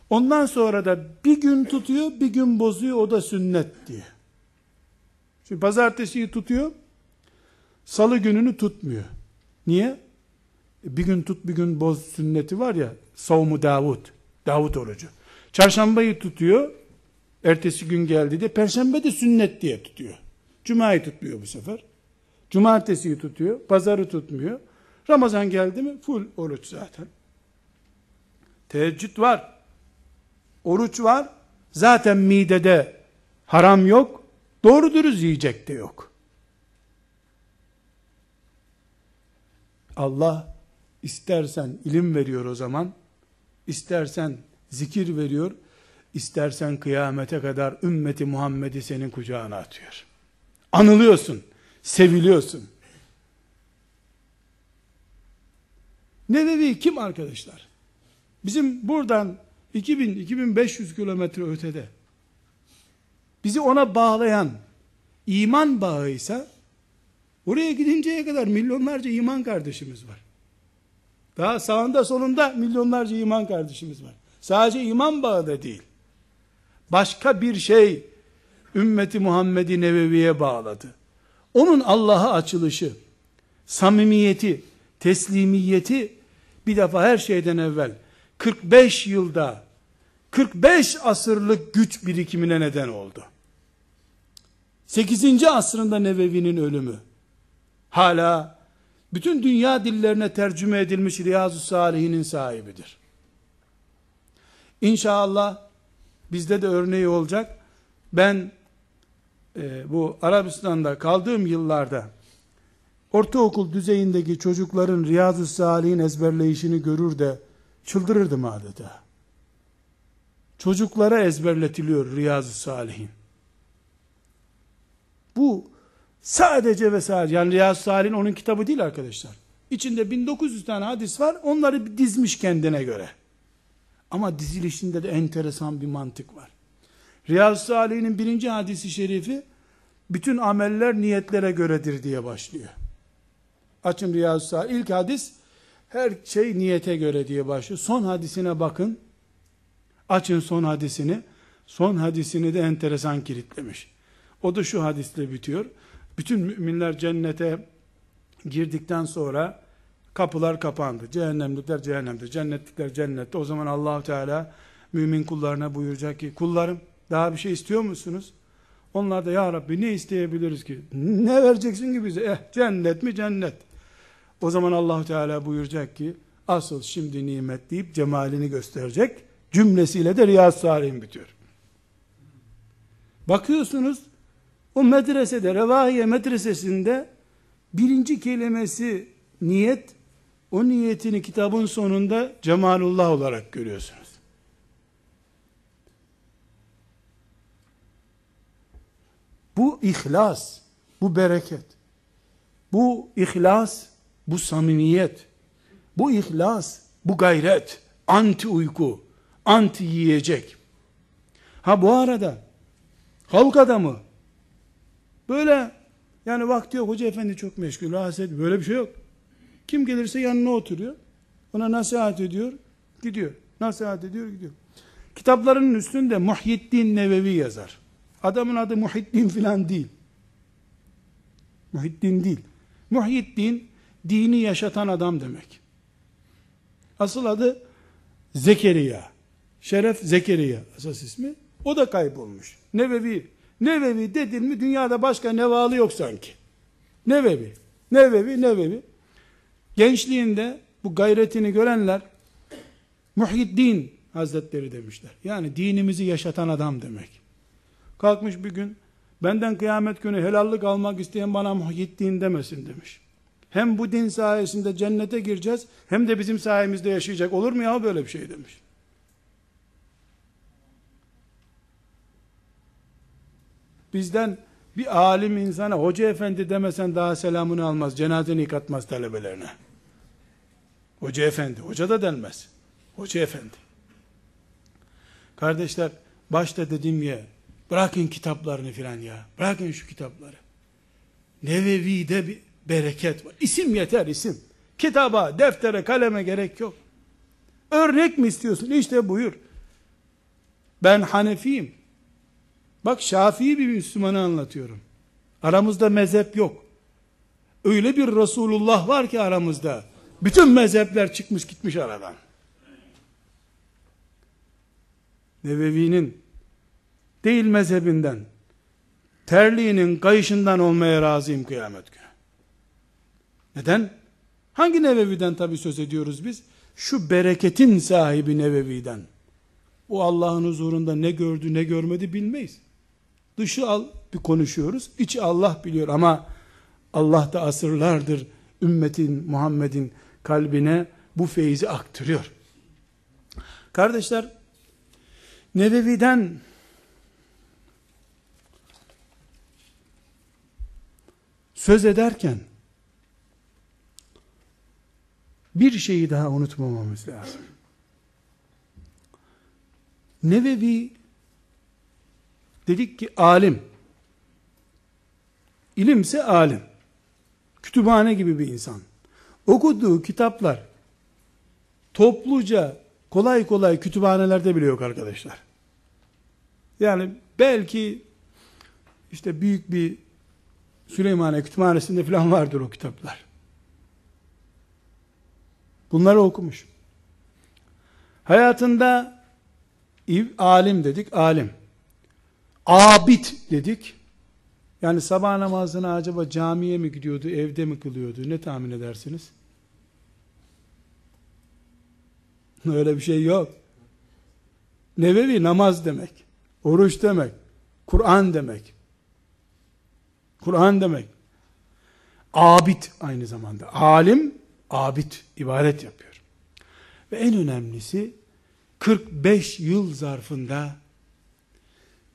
Speaker 1: Ondan sonra da bir gün tutuyor, bir gün bozuyor, o da sünnet diye. Şimdi pazartesiyi tutuyor, salı gününü tutmuyor. Niye? E, bir gün tut, bir gün boz sünneti var ya, savmu Davud, Davud orucu. Çarşambayı tutuyor, ertesi gün geldi de, perşembe de sünnet diye tutuyor. Cuma'yı tutmuyor bu sefer. Cumartesiyi tutuyor, pazarı tutmuyor. Ramazan geldi mi full oruç zaten. Teheccüd var. Oruç var. Zaten midede haram yok. Doğru dürüst yiyecek de yok. Allah istersen ilim veriyor o zaman. istersen zikir veriyor. istersen kıyamete kadar ümmeti Muhammed'i senin kucağına atıyor. Anılıyorsun seviliyorsun. Nevevi kim arkadaşlar? Bizim buradan 2000-2500 kilometre ötede bizi ona bağlayan iman bağıysa oraya gidinceye kadar milyonlarca iman kardeşimiz var. Daha sağında solunda milyonlarca iman kardeşimiz var. Sadece iman bağı da değil. Başka bir şey ümmeti Muhammed'i Nevevi'ye bağladı. Onun Allah'a açılışı, samimiyeti, teslimiyeti bir defa her şeyden evvel 45 yılda 45 asırlık güç birikimine neden oldu. 8. asrında Nevevi'nin ölümü hala bütün dünya dillerine tercüme edilmiş Riyazu Salihinin sahibidir. İnşallah bizde de örneği olacak. Ben e, bu Arabistan'da kaldığım yıllarda ortaokul düzeyindeki çocukların Riyazu Salih'in ezberleyişini görür de çıldırırdım adeta. Çocuklara ezberletiliyor Riyazu Salih'in. Bu sadece ve sadece yani Riyazu Salih'in onun kitabı değil arkadaşlar. İçinde 1900 tane hadis var. Onları dizmiş kendine göre. Ama dizilişinde de enteresan bir mantık var. Riyaz-ı Salih'in birinci hadisi şerifi bütün ameller niyetlere göredir diye başlıyor. Açın Riyaz-ı Salih. İlk hadis her şey niyete göre diye başlıyor. Son hadisine bakın. Açın son hadisini. Son hadisini de enteresan kilitlemiş. O da şu hadisle bitiyor. Bütün müminler cennete girdikten sonra kapılar kapandı. Cehennemlikler cehennemde, cennetlikler cennette. O zaman allah Teala mümin kullarına buyuracak ki kullarım daha bir şey istiyor musunuz? Onlar da ya Rabbi ne isteyebiliriz ki? Ne vereceksin ki bize? Eh cennet mi cennet? O zaman allah Teala buyuracak ki asıl şimdi nimet deyip cemalini gösterecek. Cümlesiyle de Riyaz Salih'in bitiyor. Bakıyorsunuz o medresede, Revahiye medresesinde birinci kelimesi niyet, o niyetini kitabın sonunda cemalullah olarak görüyorsunuz. Bu ihlas, bu bereket. Bu ihlas, bu samimiyet. Bu ihlas, bu gayret. Anti uyku, anti yiyecek. Ha bu arada halk adamı böyle yani vakti yok hoca efendi çok meşgul rahatsız. Böyle bir şey yok. Kim gelirse yanına oturuyor. Ona nasihat ediyor. Gidiyor. Nasihat ediyor gidiyor. Kitaplarının üstünde Muhyiddin Nevevi yazar. Adamın adı Muhiddin filan değil. Muhiddin değil. Muhiddin dini yaşatan adam demek. Asıl adı Zekeriya. Şeref Zekeriya asas ismi. O da kaybolmuş. Nevevi. Nevevi dedin mi dünyada başka nevalı yok sanki. Nevevi. Nevevi, Nevevi. Gençliğinde bu gayretini görenler Muhyiddin Hazretleri demişler. Yani dinimizi yaşatan adam demek. Kalkmış bir gün benden kıyamet günü helallik almak isteyen bana Muhyiddin demesin demiş. Hem bu din sayesinde cennete gireceğiz hem de bizim sayemizde yaşayacak. Olur mu ya böyle bir şey demiş. Bizden bir alim insana hoca efendi demesen daha selamını almaz. Cenazeni yıkatmaz talebelerine. Hoca efendi. Hoca da denmez. Hoca efendi. Kardeşler başta dediğim ya bırakın kitaplarını filan ya. Bırakın şu kitapları. Nevevi'de bir bereket var. İsim yeter isim. Kitaba, deftere, kaleme gerek yok. Örnek mi istiyorsun? İşte buyur. Ben Hanefiyim. Bak Şafii bir Müslümanı anlatıyorum. Aramızda mezhep yok. Öyle bir Resulullah var ki aramızda. Bütün mezhepler çıkmış gitmiş aradan. Nevevi'nin değil mezhebinden, terliğinin kayışından olmaya razıyım kıyamet günü. Neden? Hangi Nevevi'den tabi söz ediyoruz biz? Şu bereketin sahibi Nevevi'den. O Allah'ın huzurunda ne gördü ne görmedi bilmeyiz. Dışı al bir konuşuyoruz. İçi Allah biliyor ama Allah da asırlardır ümmetin Muhammed'in kalbine bu feyzi aktırıyor. Kardeşler Nevevi'den söz ederken bir şeyi daha unutmamamız lazım. Nevevi dedik ki alim. İlimse alim. Kütüphane gibi bir insan. Okuduğu kitaplar topluca kolay kolay kütüphanelerde bile yok arkadaşlar. Yani belki işte büyük bir Süleymaniye kütüphanesinde falan vardır o kitaplar. Bunları okumuş. Hayatında alim dedik, alim. Abid dedik. Yani sabah namazını acaba camiye mi gidiyordu, evde mi kılıyordu? Ne tahmin edersiniz? <laughs> Öyle bir şey yok. Nevevi namaz demek. Oruç demek. Kur'an demek. Kur'an demek. Abid aynı zamanda. Alim, abid, ibaret yapıyor. Ve en önemlisi 45 yıl zarfında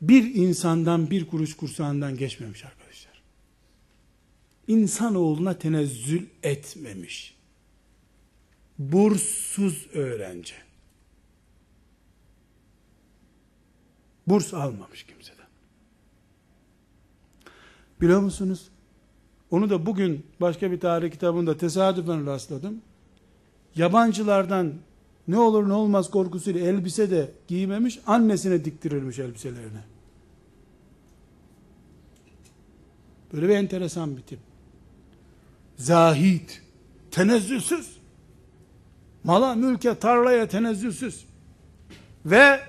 Speaker 1: bir insandan bir kuruş kursağından geçmemiş arkadaşlar. İnsanoğluna tenezzül etmemiş. Burssuz öğrenci. Burs almamış kimseden. Biliyor musunuz? Onu da bugün başka bir tarih kitabında tesadüfen rastladım. Yabancılardan ne olur ne olmaz korkusuyla elbise de giymemiş, annesine diktirilmiş elbiselerini. Böyle bir enteresan bir tip. Zahid, tenezzülsüz. Mala, mülke, tarlaya tenezzülsüz. Ve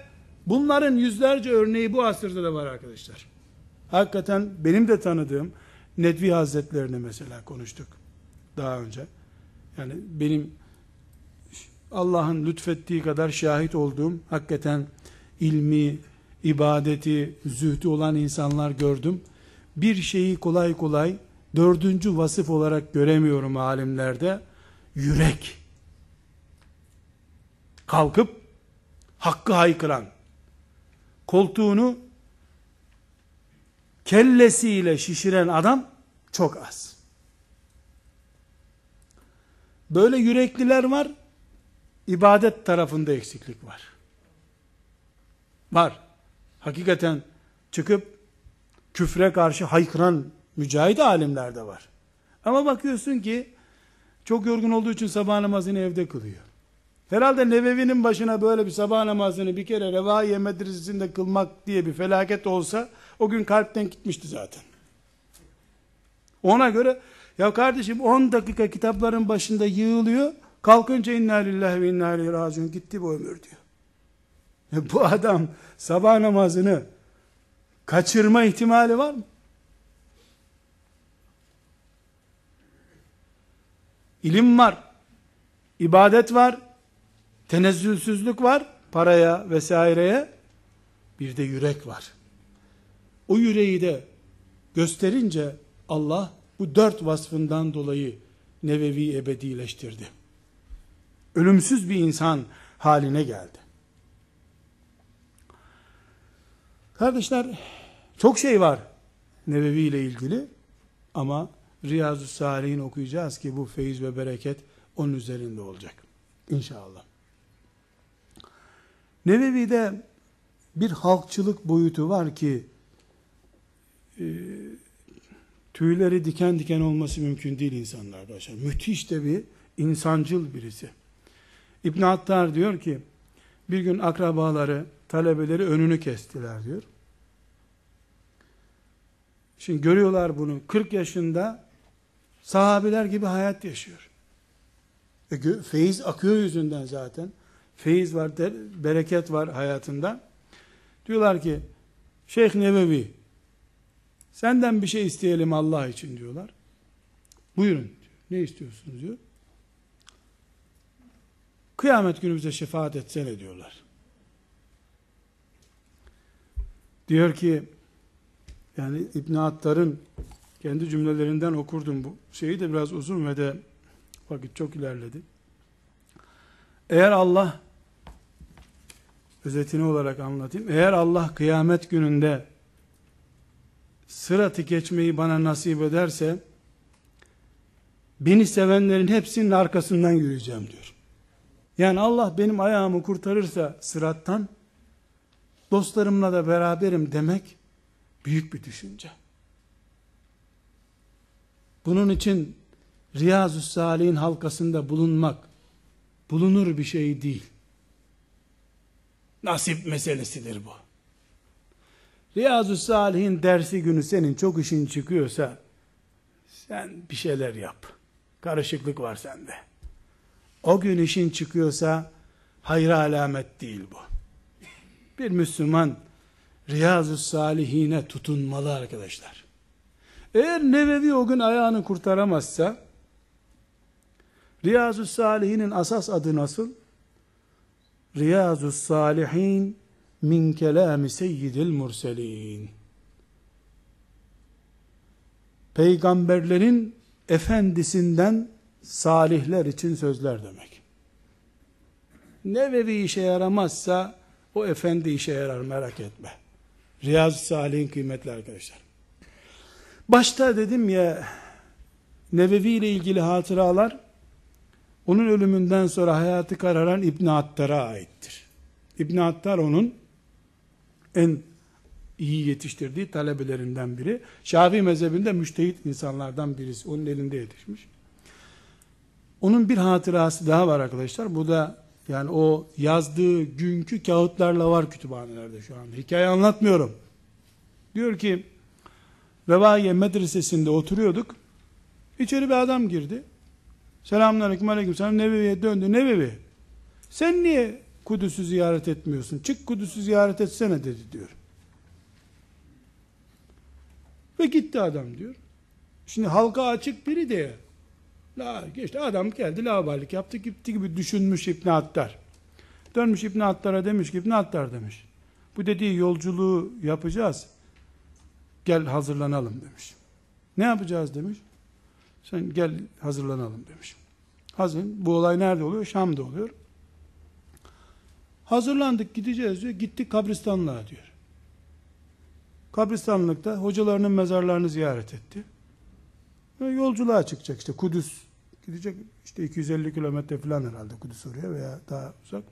Speaker 1: bunların yüzlerce örneği bu asırda da var arkadaşlar. Hakikaten benim de tanıdığım Nedvi Hazretlerini mesela konuştuk daha önce. Yani benim Allah'ın lütfettiği kadar şahit olduğum hakikaten ilmi, ibadeti, zühdü olan insanlar gördüm. Bir şeyi kolay kolay dördüncü vasıf olarak göremiyorum alimlerde. Yürek. Kalkıp hakkı haykıran, koltuğunu kellesiyle şişiren adam çok az. Böyle yürekliler var, ibadet tarafında eksiklik var. Var. Hakikaten çıkıp küfre karşı haykıran mücahit alimler de var. Ama bakıyorsun ki çok yorgun olduğu için sabah namazını evde kılıyor. Herhalde Nevevi'nin başına böyle bir sabah namazını bir kere Revahiye medresesinde kılmak diye bir felaket olsa o gün kalpten gitmişti zaten. Ona göre ya kardeşim 10 dakika kitapların başında yığılıyor kalkınca inna lillahi ve inna ileyhi raciun gitti bu ömür diyor. Bu adam sabah namazını kaçırma ihtimali var mı? İlim var, ibadet var, tenezzülsüzlük var, paraya vesaireye, bir de yürek var. O yüreği de gösterince Allah bu dört vasfından dolayı Nevevi ebedileştirdi. Ölümsüz bir insan haline geldi. Kardeşler, çok şey var Nevevi ile ilgili ama Riyazu Salih'in okuyacağız ki bu feyiz ve bereket onun üzerinde olacak. İnşallah. Nevevi'de bir halkçılık boyutu var ki tüyleri diken diken olması mümkün değil insanlar arkadaşlar. Müthiş de bir insancıl birisi. İbn Attar diyor ki bir gün akrabaları, talebeleri önünü kestiler diyor. Şimdi görüyorlar bunu. 40 yaşında sahabiler gibi hayat yaşıyor. E, feyiz akıyor yüzünden zaten. Feyiz var, bereket var hayatında. Diyorlar ki Şeyh Nebevi senden bir şey isteyelim Allah için diyorlar. Buyurun diyor. Ne istiyorsunuz diyor. Kıyamet günü bize şefaat etsene diyorlar. Diyor ki yani İbn Attar'ın kendi cümlelerinden okurdum bu şeyi de biraz uzun ve de vakit çok ilerledi. Eğer Allah özetini olarak anlatayım. Eğer Allah kıyamet gününde sıratı geçmeyi bana nasip ederse beni sevenlerin hepsinin arkasından yürüyeceğim diyor. Yani Allah benim ayağımı kurtarırsa sırattan dostlarımla da beraberim demek büyük bir düşünce. Bunun için Riyazu Salih'in halkasında bulunmak bulunur bir şey değil. Nasip meselesidir bu. Riyazu Salih'in dersi günü senin çok işin çıkıyorsa sen bir şeyler yap. Karışıklık var sende. O gün işin çıkıyorsa hayır alamet değil bu. Bir Müslüman Riyazu Salihine tutunmalı arkadaşlar. Eğer Nevevi o gün ayağını kurtaramazsa Riyazu Salihinin asas adı nasıl? Riyazu Salihin min kelami seyyidil murselin. Peygamberlerin efendisinden salihler için sözler demek. Nevevi işe yaramazsa o efendi işe yarar merak etme. Riyaz-ı Salih'in kıymetli arkadaşlar. Başta dedim ya Nevevi ile ilgili hatıralar onun ölümünden sonra hayatı kararan İbn Attar'a aittir. İbn Attar onun en iyi yetiştirdiği talebelerinden biri. Şafii mezhebinde müştehit insanlardan birisi. Onun elinde yetişmiş. Onun bir hatırası daha var arkadaşlar. Bu da yani o yazdığı günkü kağıtlarla var kütüphanelerde şu anda. Hikaye anlatmıyorum. Diyor ki Revahiye medresesinde oturuyorduk. İçeri bir adam girdi. Selamünaleyküm aleyküm selam Nebevi'ye döndü. Nebevi sen niye Kudüs'ü ziyaret etmiyorsun? Çık Kudüs'ü ziyaret etsene dedi diyor. Ve gitti adam diyor. Şimdi halka açık biri diye. La, geçti adam geldi lavabalik yaptı gitti gibi düşünmüş İbn Attar. Dönmüş İbn Attar'a demiş ki İbn Attar demiş. Bu dediği yolculuğu yapacağız. Gel hazırlanalım demiş. Ne yapacağız demiş. Sen gel hazırlanalım demiş. Hazır. Bu olay nerede oluyor? Şam'da oluyor. Hazırlandık gideceğiz diyor. Gittik kabristanlığa diyor. Kabristanlıkta hocalarının mezarlarını ziyaret etti. Yolculuğa çıkacak işte Kudüs gidecek işte 250 kilometre falan herhalde Kudüs oraya veya daha uzak.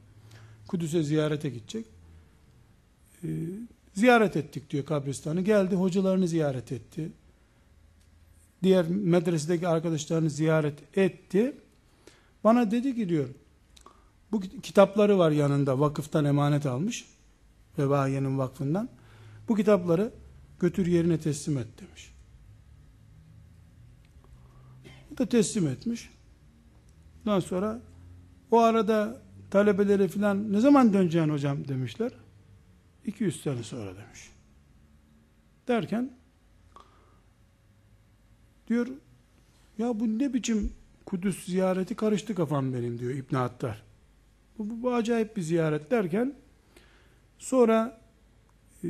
Speaker 1: Kudüs'e ziyarete gidecek. Ee, ziyaret ettik diyor kabristanı. Geldi hocalarını ziyaret etti. Diğer medresedeki arkadaşlarını ziyaret etti. Bana dedi ki diyor bu kitapları var yanında vakıftan emanet almış. Revahiye'nin vakfından. Bu kitapları götür yerine teslim et demiş. O da teslim etmiş. Ondan sonra o arada talebeleri filan ne zaman döneceksin hocam demişler. 200 sene sonra demiş. Derken diyor ya bu ne biçim Kudüs ziyareti karıştı kafam benim diyor İbn Hattar. Bu, bu, bu acayip bir ziyaret derken sonra e,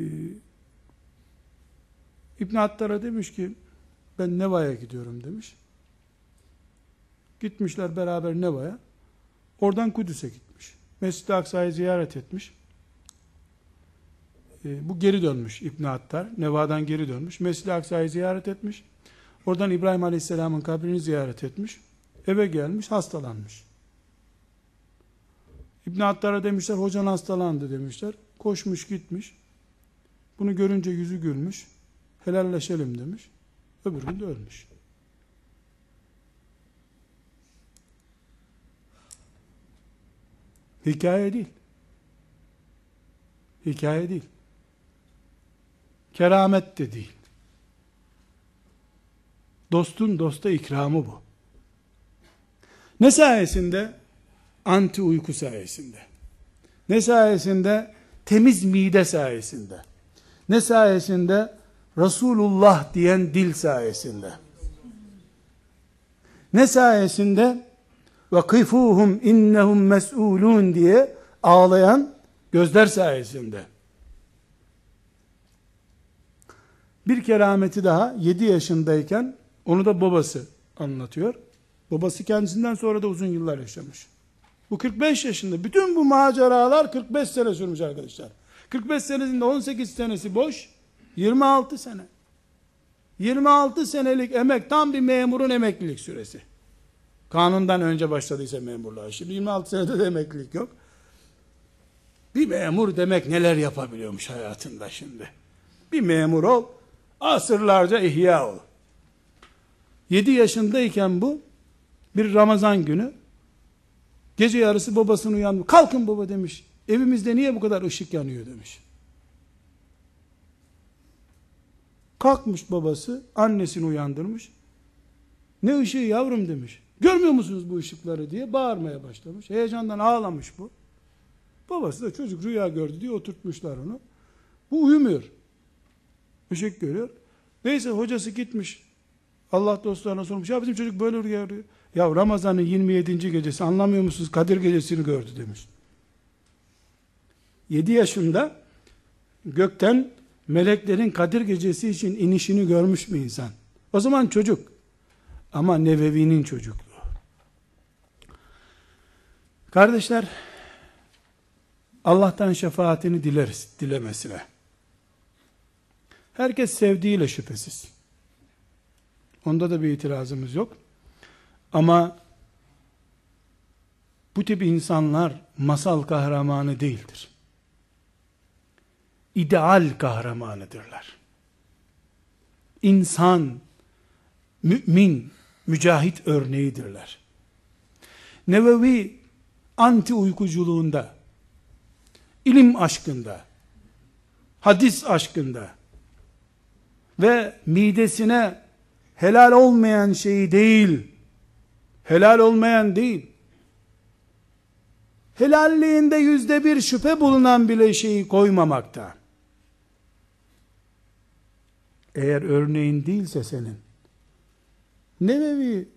Speaker 1: İbn Hattar'a demiş ki ben Neva'ya gidiyorum demiş. Gitmişler beraber Neva'ya. Oradan Kudüs'e gitmiş. Mescid-i Aksa'yı ziyaret etmiş. E, bu geri dönmüş İbn Hattar. Neva'dan geri dönmüş. Mescid-i Aksa'yı ziyaret etmiş. Oradan İbrahim Aleyhisselam'ın kabrini ziyaret etmiş. Eve gelmiş, hastalanmış. İbn Hattar'a demişler, hocan hastalandı demişler. Koşmuş gitmiş. Bunu görünce yüzü gülmüş. Helalleşelim demiş. Öbür gün de ölmüş. Hikaye değil. Hikaye değil. Keramet de değil. Dostun dosta ikramı bu. Ne sayesinde? Anti uyku sayesinde. Ne sayesinde? Temiz mide sayesinde. Ne sayesinde? Resulullah diyen dil sayesinde. Ne sayesinde? Kıfuhum innehum mes'ulun diye ağlayan gözler sayesinde. Bir kerameti daha 7 yaşındayken onu da babası anlatıyor. Babası kendisinden sonra da uzun yıllar yaşamış. Bu 45 yaşında. Bütün bu maceralar 45 sene sürmüş arkadaşlar. 45 senesinde 18 senesi boş. 26 sene. 26 senelik emek tam bir memurun emeklilik süresi. Kanundan önce başladıysa memurluğa. Şimdi 26 senede de emeklilik yok. Bir memur demek neler yapabiliyormuş hayatında şimdi. Bir memur ol, asırlarca ihya ol. 7 yaşındayken bu bir Ramazan günü gece yarısı babasını uyandı. Kalkın baba demiş. Evimizde niye bu kadar ışık yanıyor demiş. Kalkmış babası, annesini uyandırmış. Ne ışığı yavrum demiş. Görmüyor musunuz bu ışıkları diye bağırmaya başlamış. Heyecandan ağlamış bu. Babası da çocuk rüya gördü diye oturtmuşlar onu. Bu uyumuyor. Işık görüyor. Neyse hocası gitmiş. Allah dostlarına sormuş. Ya bizim çocuk böyle rüya görüyor. Ya Ramazan'ın 27. gecesi anlamıyor musunuz? Kadir gecesini gördü demiş. 7 yaşında gökten meleklerin Kadir gecesi için inişini görmüş mü insan? O zaman çocuk. Ama Nevevi'nin çocukluğu. Kardeşler, Allah'tan şefaatini dileriz, dilemesine. Herkes sevdiğiyle şüphesiz. Onda da bir itirazımız yok. Ama bu tip insanlar masal kahramanı değildir. İdeal kahramanıdırlar. İnsan, mümin, mücahit örneğidirler. Nevevi anti uykuculuğunda, ilim aşkında, hadis aşkında ve midesine helal olmayan şeyi değil, helal olmayan değil, helalliğinde yüzde bir şüphe bulunan bile şeyi koymamakta. Eğer örneğin değilse senin, Nevevi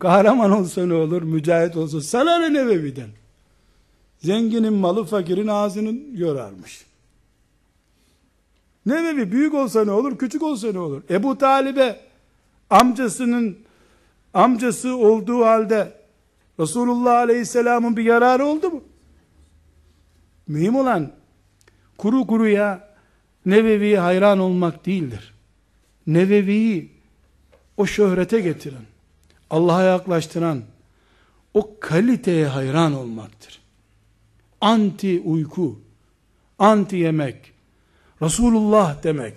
Speaker 1: kahraman olsa ne olur, mücahit olsa sana ne Nevevi'den? Zenginin malı fakirin ağzını yorarmış. Nevevi büyük olsa ne olur, küçük olsa ne olur? Ebu Talib'e amcasının amcası olduğu halde Resulullah Aleyhisselam'ın bir yararı oldu mu? Mühim olan kuru kuruya Nevevi'ye hayran olmak değildir. Nevevi'yi o şöhrete getiren, Allah'a yaklaştıran, o kaliteye hayran olmaktır. Anti uyku, anti yemek, Resulullah demek,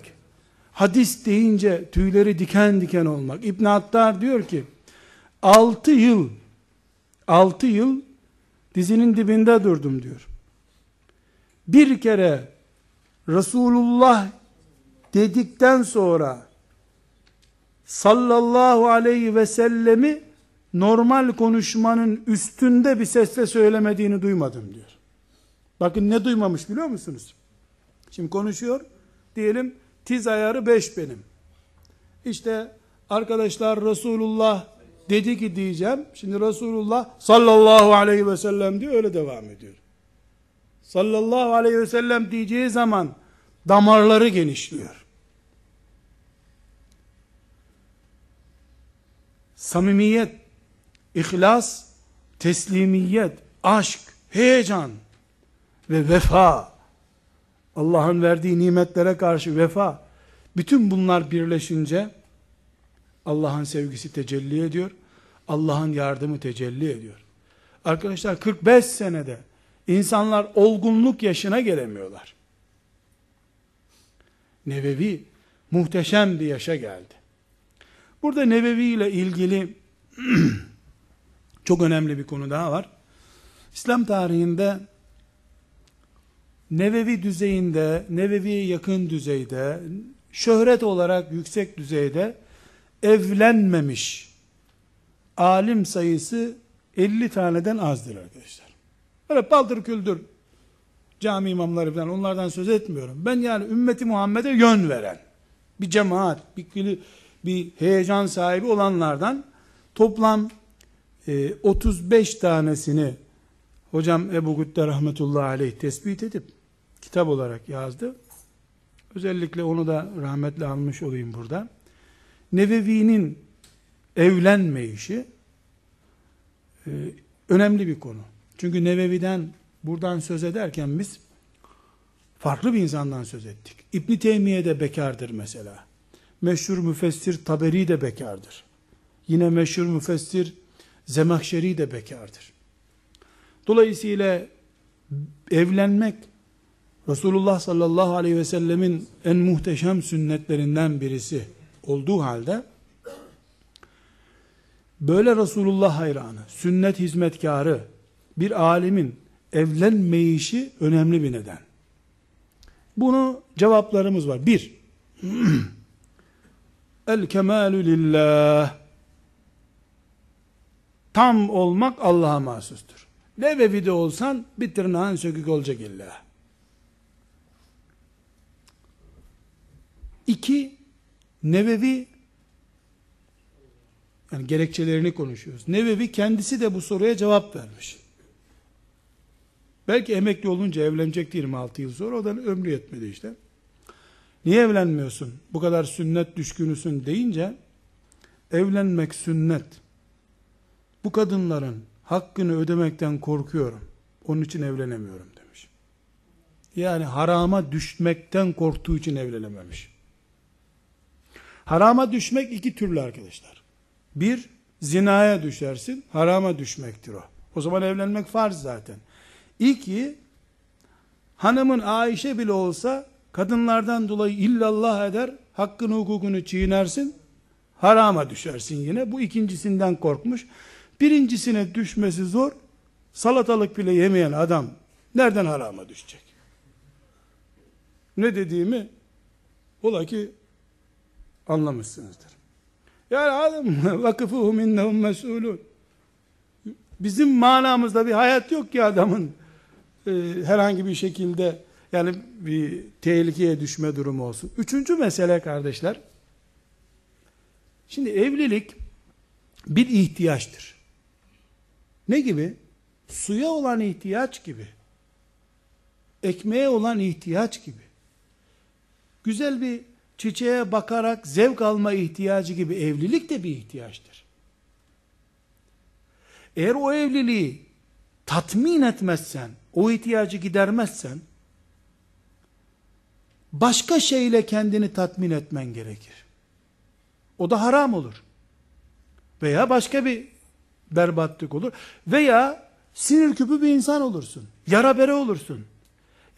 Speaker 1: hadis deyince tüyleri diken diken olmak. İbn Hattar diyor ki, 6 yıl, 6 yıl dizinin dibinde durdum diyor. Bir kere Resulullah dedikten sonra sallallahu aleyhi ve sellemi normal konuşmanın üstünde bir sesle söylemediğini duymadım diyor. Bakın ne duymamış biliyor musunuz? Şimdi konuşuyor. Diyelim tiz ayarı 5 benim. İşte arkadaşlar Resulullah dedi ki diyeceğim. Şimdi Resulullah sallallahu aleyhi ve sellem diyor öyle devam ediyor. Sallallahu aleyhi ve sellem diyeceği zaman damarları genişliyor. Samimiyet, ihlas, teslimiyet, aşk, heyecan ve vefa Allah'ın verdiği nimetlere karşı vefa bütün bunlar birleşince Allah'ın sevgisi tecelli ediyor. Allah'ın yardımı tecelli ediyor. Arkadaşlar 45 senede insanlar olgunluk yaşına gelemiyorlar. Nevevi muhteşem bir yaşa geldi. Burada Nevevi ile ilgili <clears throat> çok önemli bir konu daha var. İslam tarihinde Nevevi düzeyinde, Nevevi'ye yakın düzeyde, şöhret olarak yüksek düzeyde evlenmemiş alim sayısı 50 taneden azdır arkadaşlar. Böyle paldır küldür cami imamları falan onlardan söz etmiyorum. Ben yani ümmeti Muhammed'e yön veren bir cemaat, bir, bir heyecan sahibi olanlardan toplam e, 35 tanesini hocam Ebu Gütte rahmetullahi aleyh tespit edip kitap olarak yazdı. Özellikle onu da rahmetle almış olayım burada. Nevevi'nin evlenme işi e, önemli bir konu. Çünkü Nevevi'den buradan söz ederken biz farklı bir insandan söz ettik. İbn Teymiye de bekardır mesela. Meşhur müfessir Taberi de bekardır. Yine meşhur müfessir Zemahşeri de bekardır. Dolayısıyla evlenmek Resulullah sallallahu aleyhi ve sellemin en muhteşem sünnetlerinden birisi olduğu halde böyle Resulullah hayranı, sünnet hizmetkarı bir alimin evlenmeyişi önemli bir neden. Bunu cevaplarımız var. Bir, <clears throat> el kemalü lillah tam olmak Allah'a mahsustur. Nebevi'de olsan bir tırnağın sökük olacak illa. İki, Nevevi yani gerekçelerini konuşuyoruz. Nevevi kendisi de bu soruya cevap vermiş. Belki emekli olunca evlenecek 26 yıl sonra o da ömrü yetmedi işte. Niye evlenmiyorsun? Bu kadar sünnet düşkünüsün deyince evlenmek sünnet. Bu kadınların hakkını ödemekten korkuyorum. Onun için evlenemiyorum demiş. Yani harama düşmekten korktuğu için evlenememiş. Harama düşmek iki türlü arkadaşlar. Bir, zinaya düşersin, harama düşmektir o. O zaman evlenmek farz zaten. İki, hanımın Ayşe bile olsa kadınlardan dolayı illallah eder, hakkını hukukunu çiğnersin, harama düşersin yine. Bu ikincisinden korkmuş. Birincisine düşmesi zor, salatalık bile yemeyen adam nereden harama düşecek? Ne dediğimi ola ki anlamışsınızdır. Yani adam <laughs> vakıfuhum innehum mesulun. Bizim manamızda bir hayat yok ki adamın e, herhangi bir şekilde yani bir tehlikeye düşme durumu olsun. Üçüncü mesele kardeşler. Şimdi evlilik bir ihtiyaçtır. Ne gibi? Suya olan ihtiyaç gibi. Ekmeğe olan ihtiyaç gibi. Güzel bir çiçeğe bakarak zevk alma ihtiyacı gibi evlilik de bir ihtiyaçtır. Eğer o evliliği tatmin etmezsen, o ihtiyacı gidermezsen, başka şeyle kendini tatmin etmen gerekir. O da haram olur. Veya başka bir berbatlık olur. Veya sinir küpü bir insan olursun. Yara bere olursun.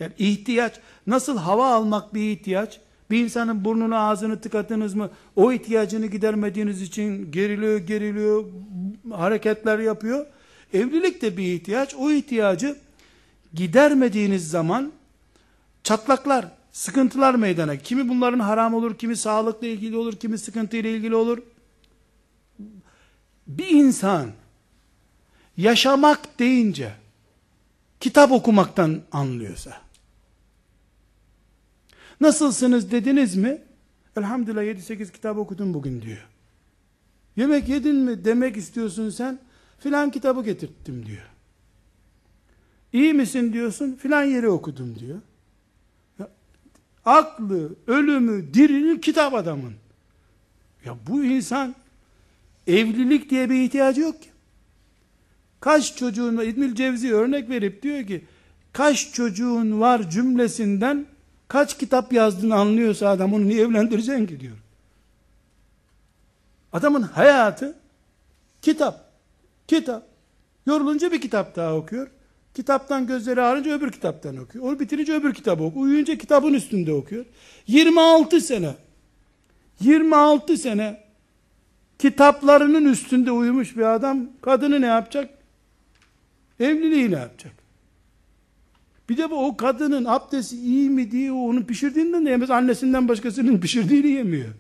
Speaker 1: Yani ihtiyaç, nasıl hava almak bir ihtiyaç, bir insanın burnunu ağzını tıkatınız mı o ihtiyacını gidermediğiniz için geriliyor geriliyor hareketler yapıyor. Evlilik de bir ihtiyaç. O ihtiyacı gidermediğiniz zaman çatlaklar, sıkıntılar meydana. Kimi bunların haram olur, kimi sağlıkla ilgili olur, kimi sıkıntıyla ilgili olur. bir insan yaşamak deyince kitap okumaktan anlıyorsa nasılsınız dediniz mi elhamdülillah 7-8 kitap okudum bugün diyor. Yemek yedin mi demek istiyorsun sen filan kitabı getirttim diyor. İyi misin diyorsun filan yeri okudum diyor. Ya, aklı, ölümü, dirili kitap adamın. Ya bu insan evlilik diye bir ihtiyacı yok ki. Kaç çocuğun var? İdmil Cevzi örnek verip diyor ki kaç çocuğun var cümlesinden kaç kitap yazdığını anlıyorsa adam onu niye evlendireceksin ki diyor. Adamın hayatı kitap. Kitap. Yorulunca bir kitap daha okuyor. Kitaptan gözleri ağrınca öbür kitaptan okuyor. Onu bitirince öbür kitabı okuyor. Uyuyunca kitabın üstünde okuyor. 26 sene 26 sene kitaplarının üstünde uyumuş bir adam kadını ne yapacak? Evliliği ne yapacak? Bir de bu o kadının abdesti iyi mi diye onun pişirdiğinden de yemez. Annesinden başkasının pişirdiğini yemiyor.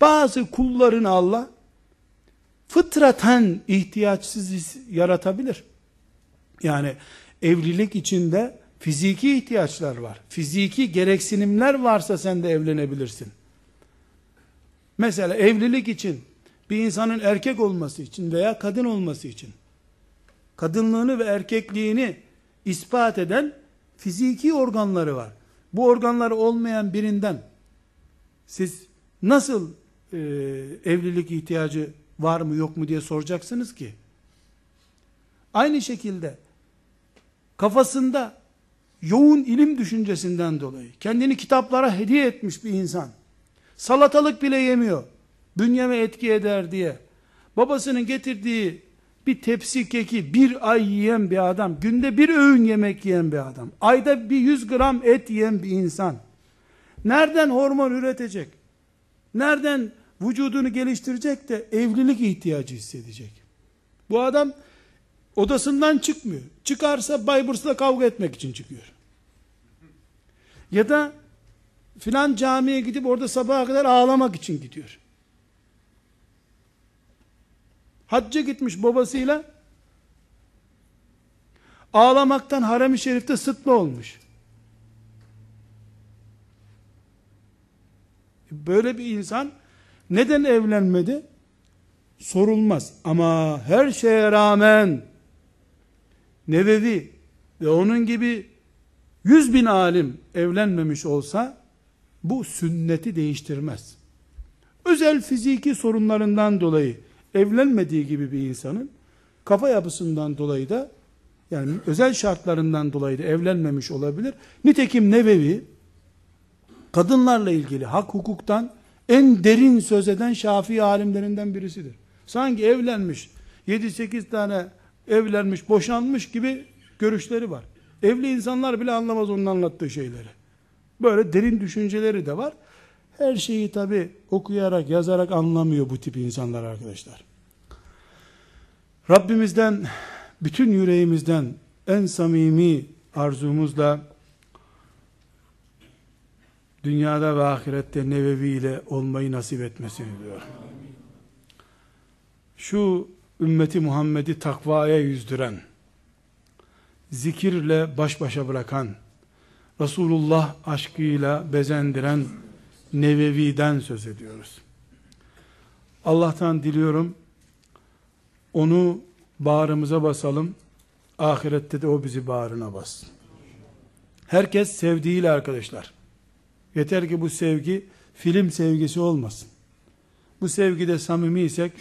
Speaker 1: Bazı kullarını Allah fıtraten ihtiyaçsız yaratabilir. Yani evlilik içinde fiziki ihtiyaçlar var. Fiziki gereksinimler varsa sen de evlenebilirsin. Mesela evlilik için bir insanın erkek olması için veya kadın olması için kadınlığını ve erkekliğini ispat eden fiziki organları var. Bu organları olmayan birinden siz nasıl e, evlilik ihtiyacı var mı yok mu diye soracaksınız ki. Aynı şekilde kafasında yoğun ilim düşüncesinden dolayı kendini kitaplara hediye etmiş bir insan salatalık bile yemiyor bünyeme etki eder diye babasının getirdiği bir tepsi keki bir ay yiyen bir adam günde bir öğün yemek yiyen bir adam ayda bir yüz gram et yiyen bir insan nereden hormon üretecek nereden vücudunu geliştirecek de evlilik ihtiyacı hissedecek. Bu adam odasından çıkmıyor. Çıkarsa Bayburt'la kavga etmek için çıkıyor. Ya da filan camiye gidip orada sabaha kadar ağlamak için gidiyor. Hacca gitmiş babasıyla ağlamaktan harem-i şerifte sıtma olmuş. Böyle bir insan neden evlenmedi? Sorulmaz. Ama her şeye rağmen Nevevi ve onun gibi yüz bin alim evlenmemiş olsa bu sünneti değiştirmez. Özel fiziki sorunlarından dolayı evlenmediği gibi bir insanın kafa yapısından dolayı da yani özel şartlarından dolayı da evlenmemiş olabilir. Nitekim Nevevi kadınlarla ilgili hak hukuktan en derin söz eden Şafii alimlerinden birisidir. Sanki evlenmiş, 7-8 tane evlenmiş, boşanmış gibi görüşleri var. Evli insanlar bile anlamaz onun anlattığı şeyleri. Böyle derin düşünceleri de var. Her şeyi tabi okuyarak, yazarak anlamıyor bu tip insanlar arkadaşlar. Rabbimizden, bütün yüreğimizden en samimi arzumuzla dünyada ve ahirette Nevevi ile olmayı nasip etmesini diyor. Şu ümmeti Muhammed'i takvaya yüzdüren, zikirle baş başa bırakan, Resulullah aşkıyla bezendiren Nevevi'den söz ediyoruz. Allah'tan diliyorum, onu bağrımıza basalım, ahirette de o bizi bağrına bassın. Herkes sevdiğiyle arkadaşlar. Yeter ki bu sevgi film sevgisi olmasın. Bu sevgide samimiysek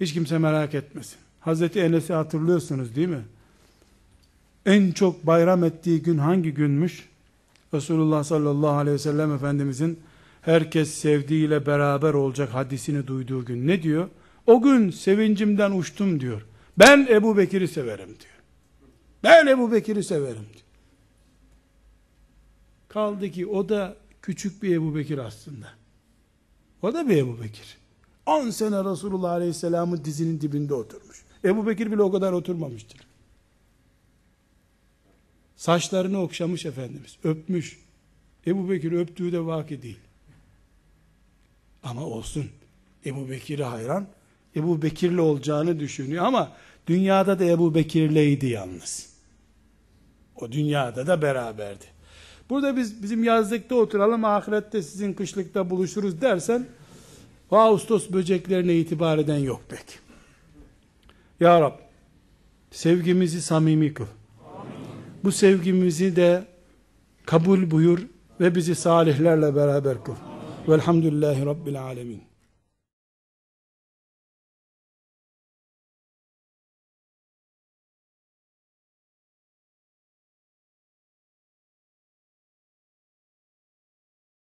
Speaker 1: hiç kimse merak etmesin. Hazreti Enes'i hatırlıyorsunuz değil mi? En çok bayram ettiği gün hangi günmüş? Resulullah sallallahu aleyhi ve sellem Efendimizin herkes sevdiğiyle beraber olacak hadisini duyduğu gün. Ne diyor? O gün sevincimden uçtum diyor. Ben Ebu Bekir'i severim diyor. Ben Ebu Bekir'i severim diyor. Kaldı ki o da küçük bir Ebu Bekir aslında. O da bir Ebu Bekir. 10 sene Resulullah Aleyhisselam'ın dizinin dibinde oturmuş. Ebu Bekir bile o kadar oturmamıştır. Saçlarını okşamış Efendimiz. Öpmüş. Ebu Bekir öptüğü de vaki değil. Ama olsun. Ebu Bekir'e hayran. Ebu Bekir'le olacağını düşünüyor ama dünyada da Ebu Bekir'leydi yalnız. O dünyada da beraberdi. Burada biz bizim yazlıkta oturalım ahirette sizin kışlıkta buluşuruz dersen o Ağustos böceklerine itibar eden yok pek. Ya Rab sevgimizi samimi kıl. Bu sevgimizi de kabul buyur ve bizi salihlerle beraber kıl. Velhamdülillahi Rabbil Alemin.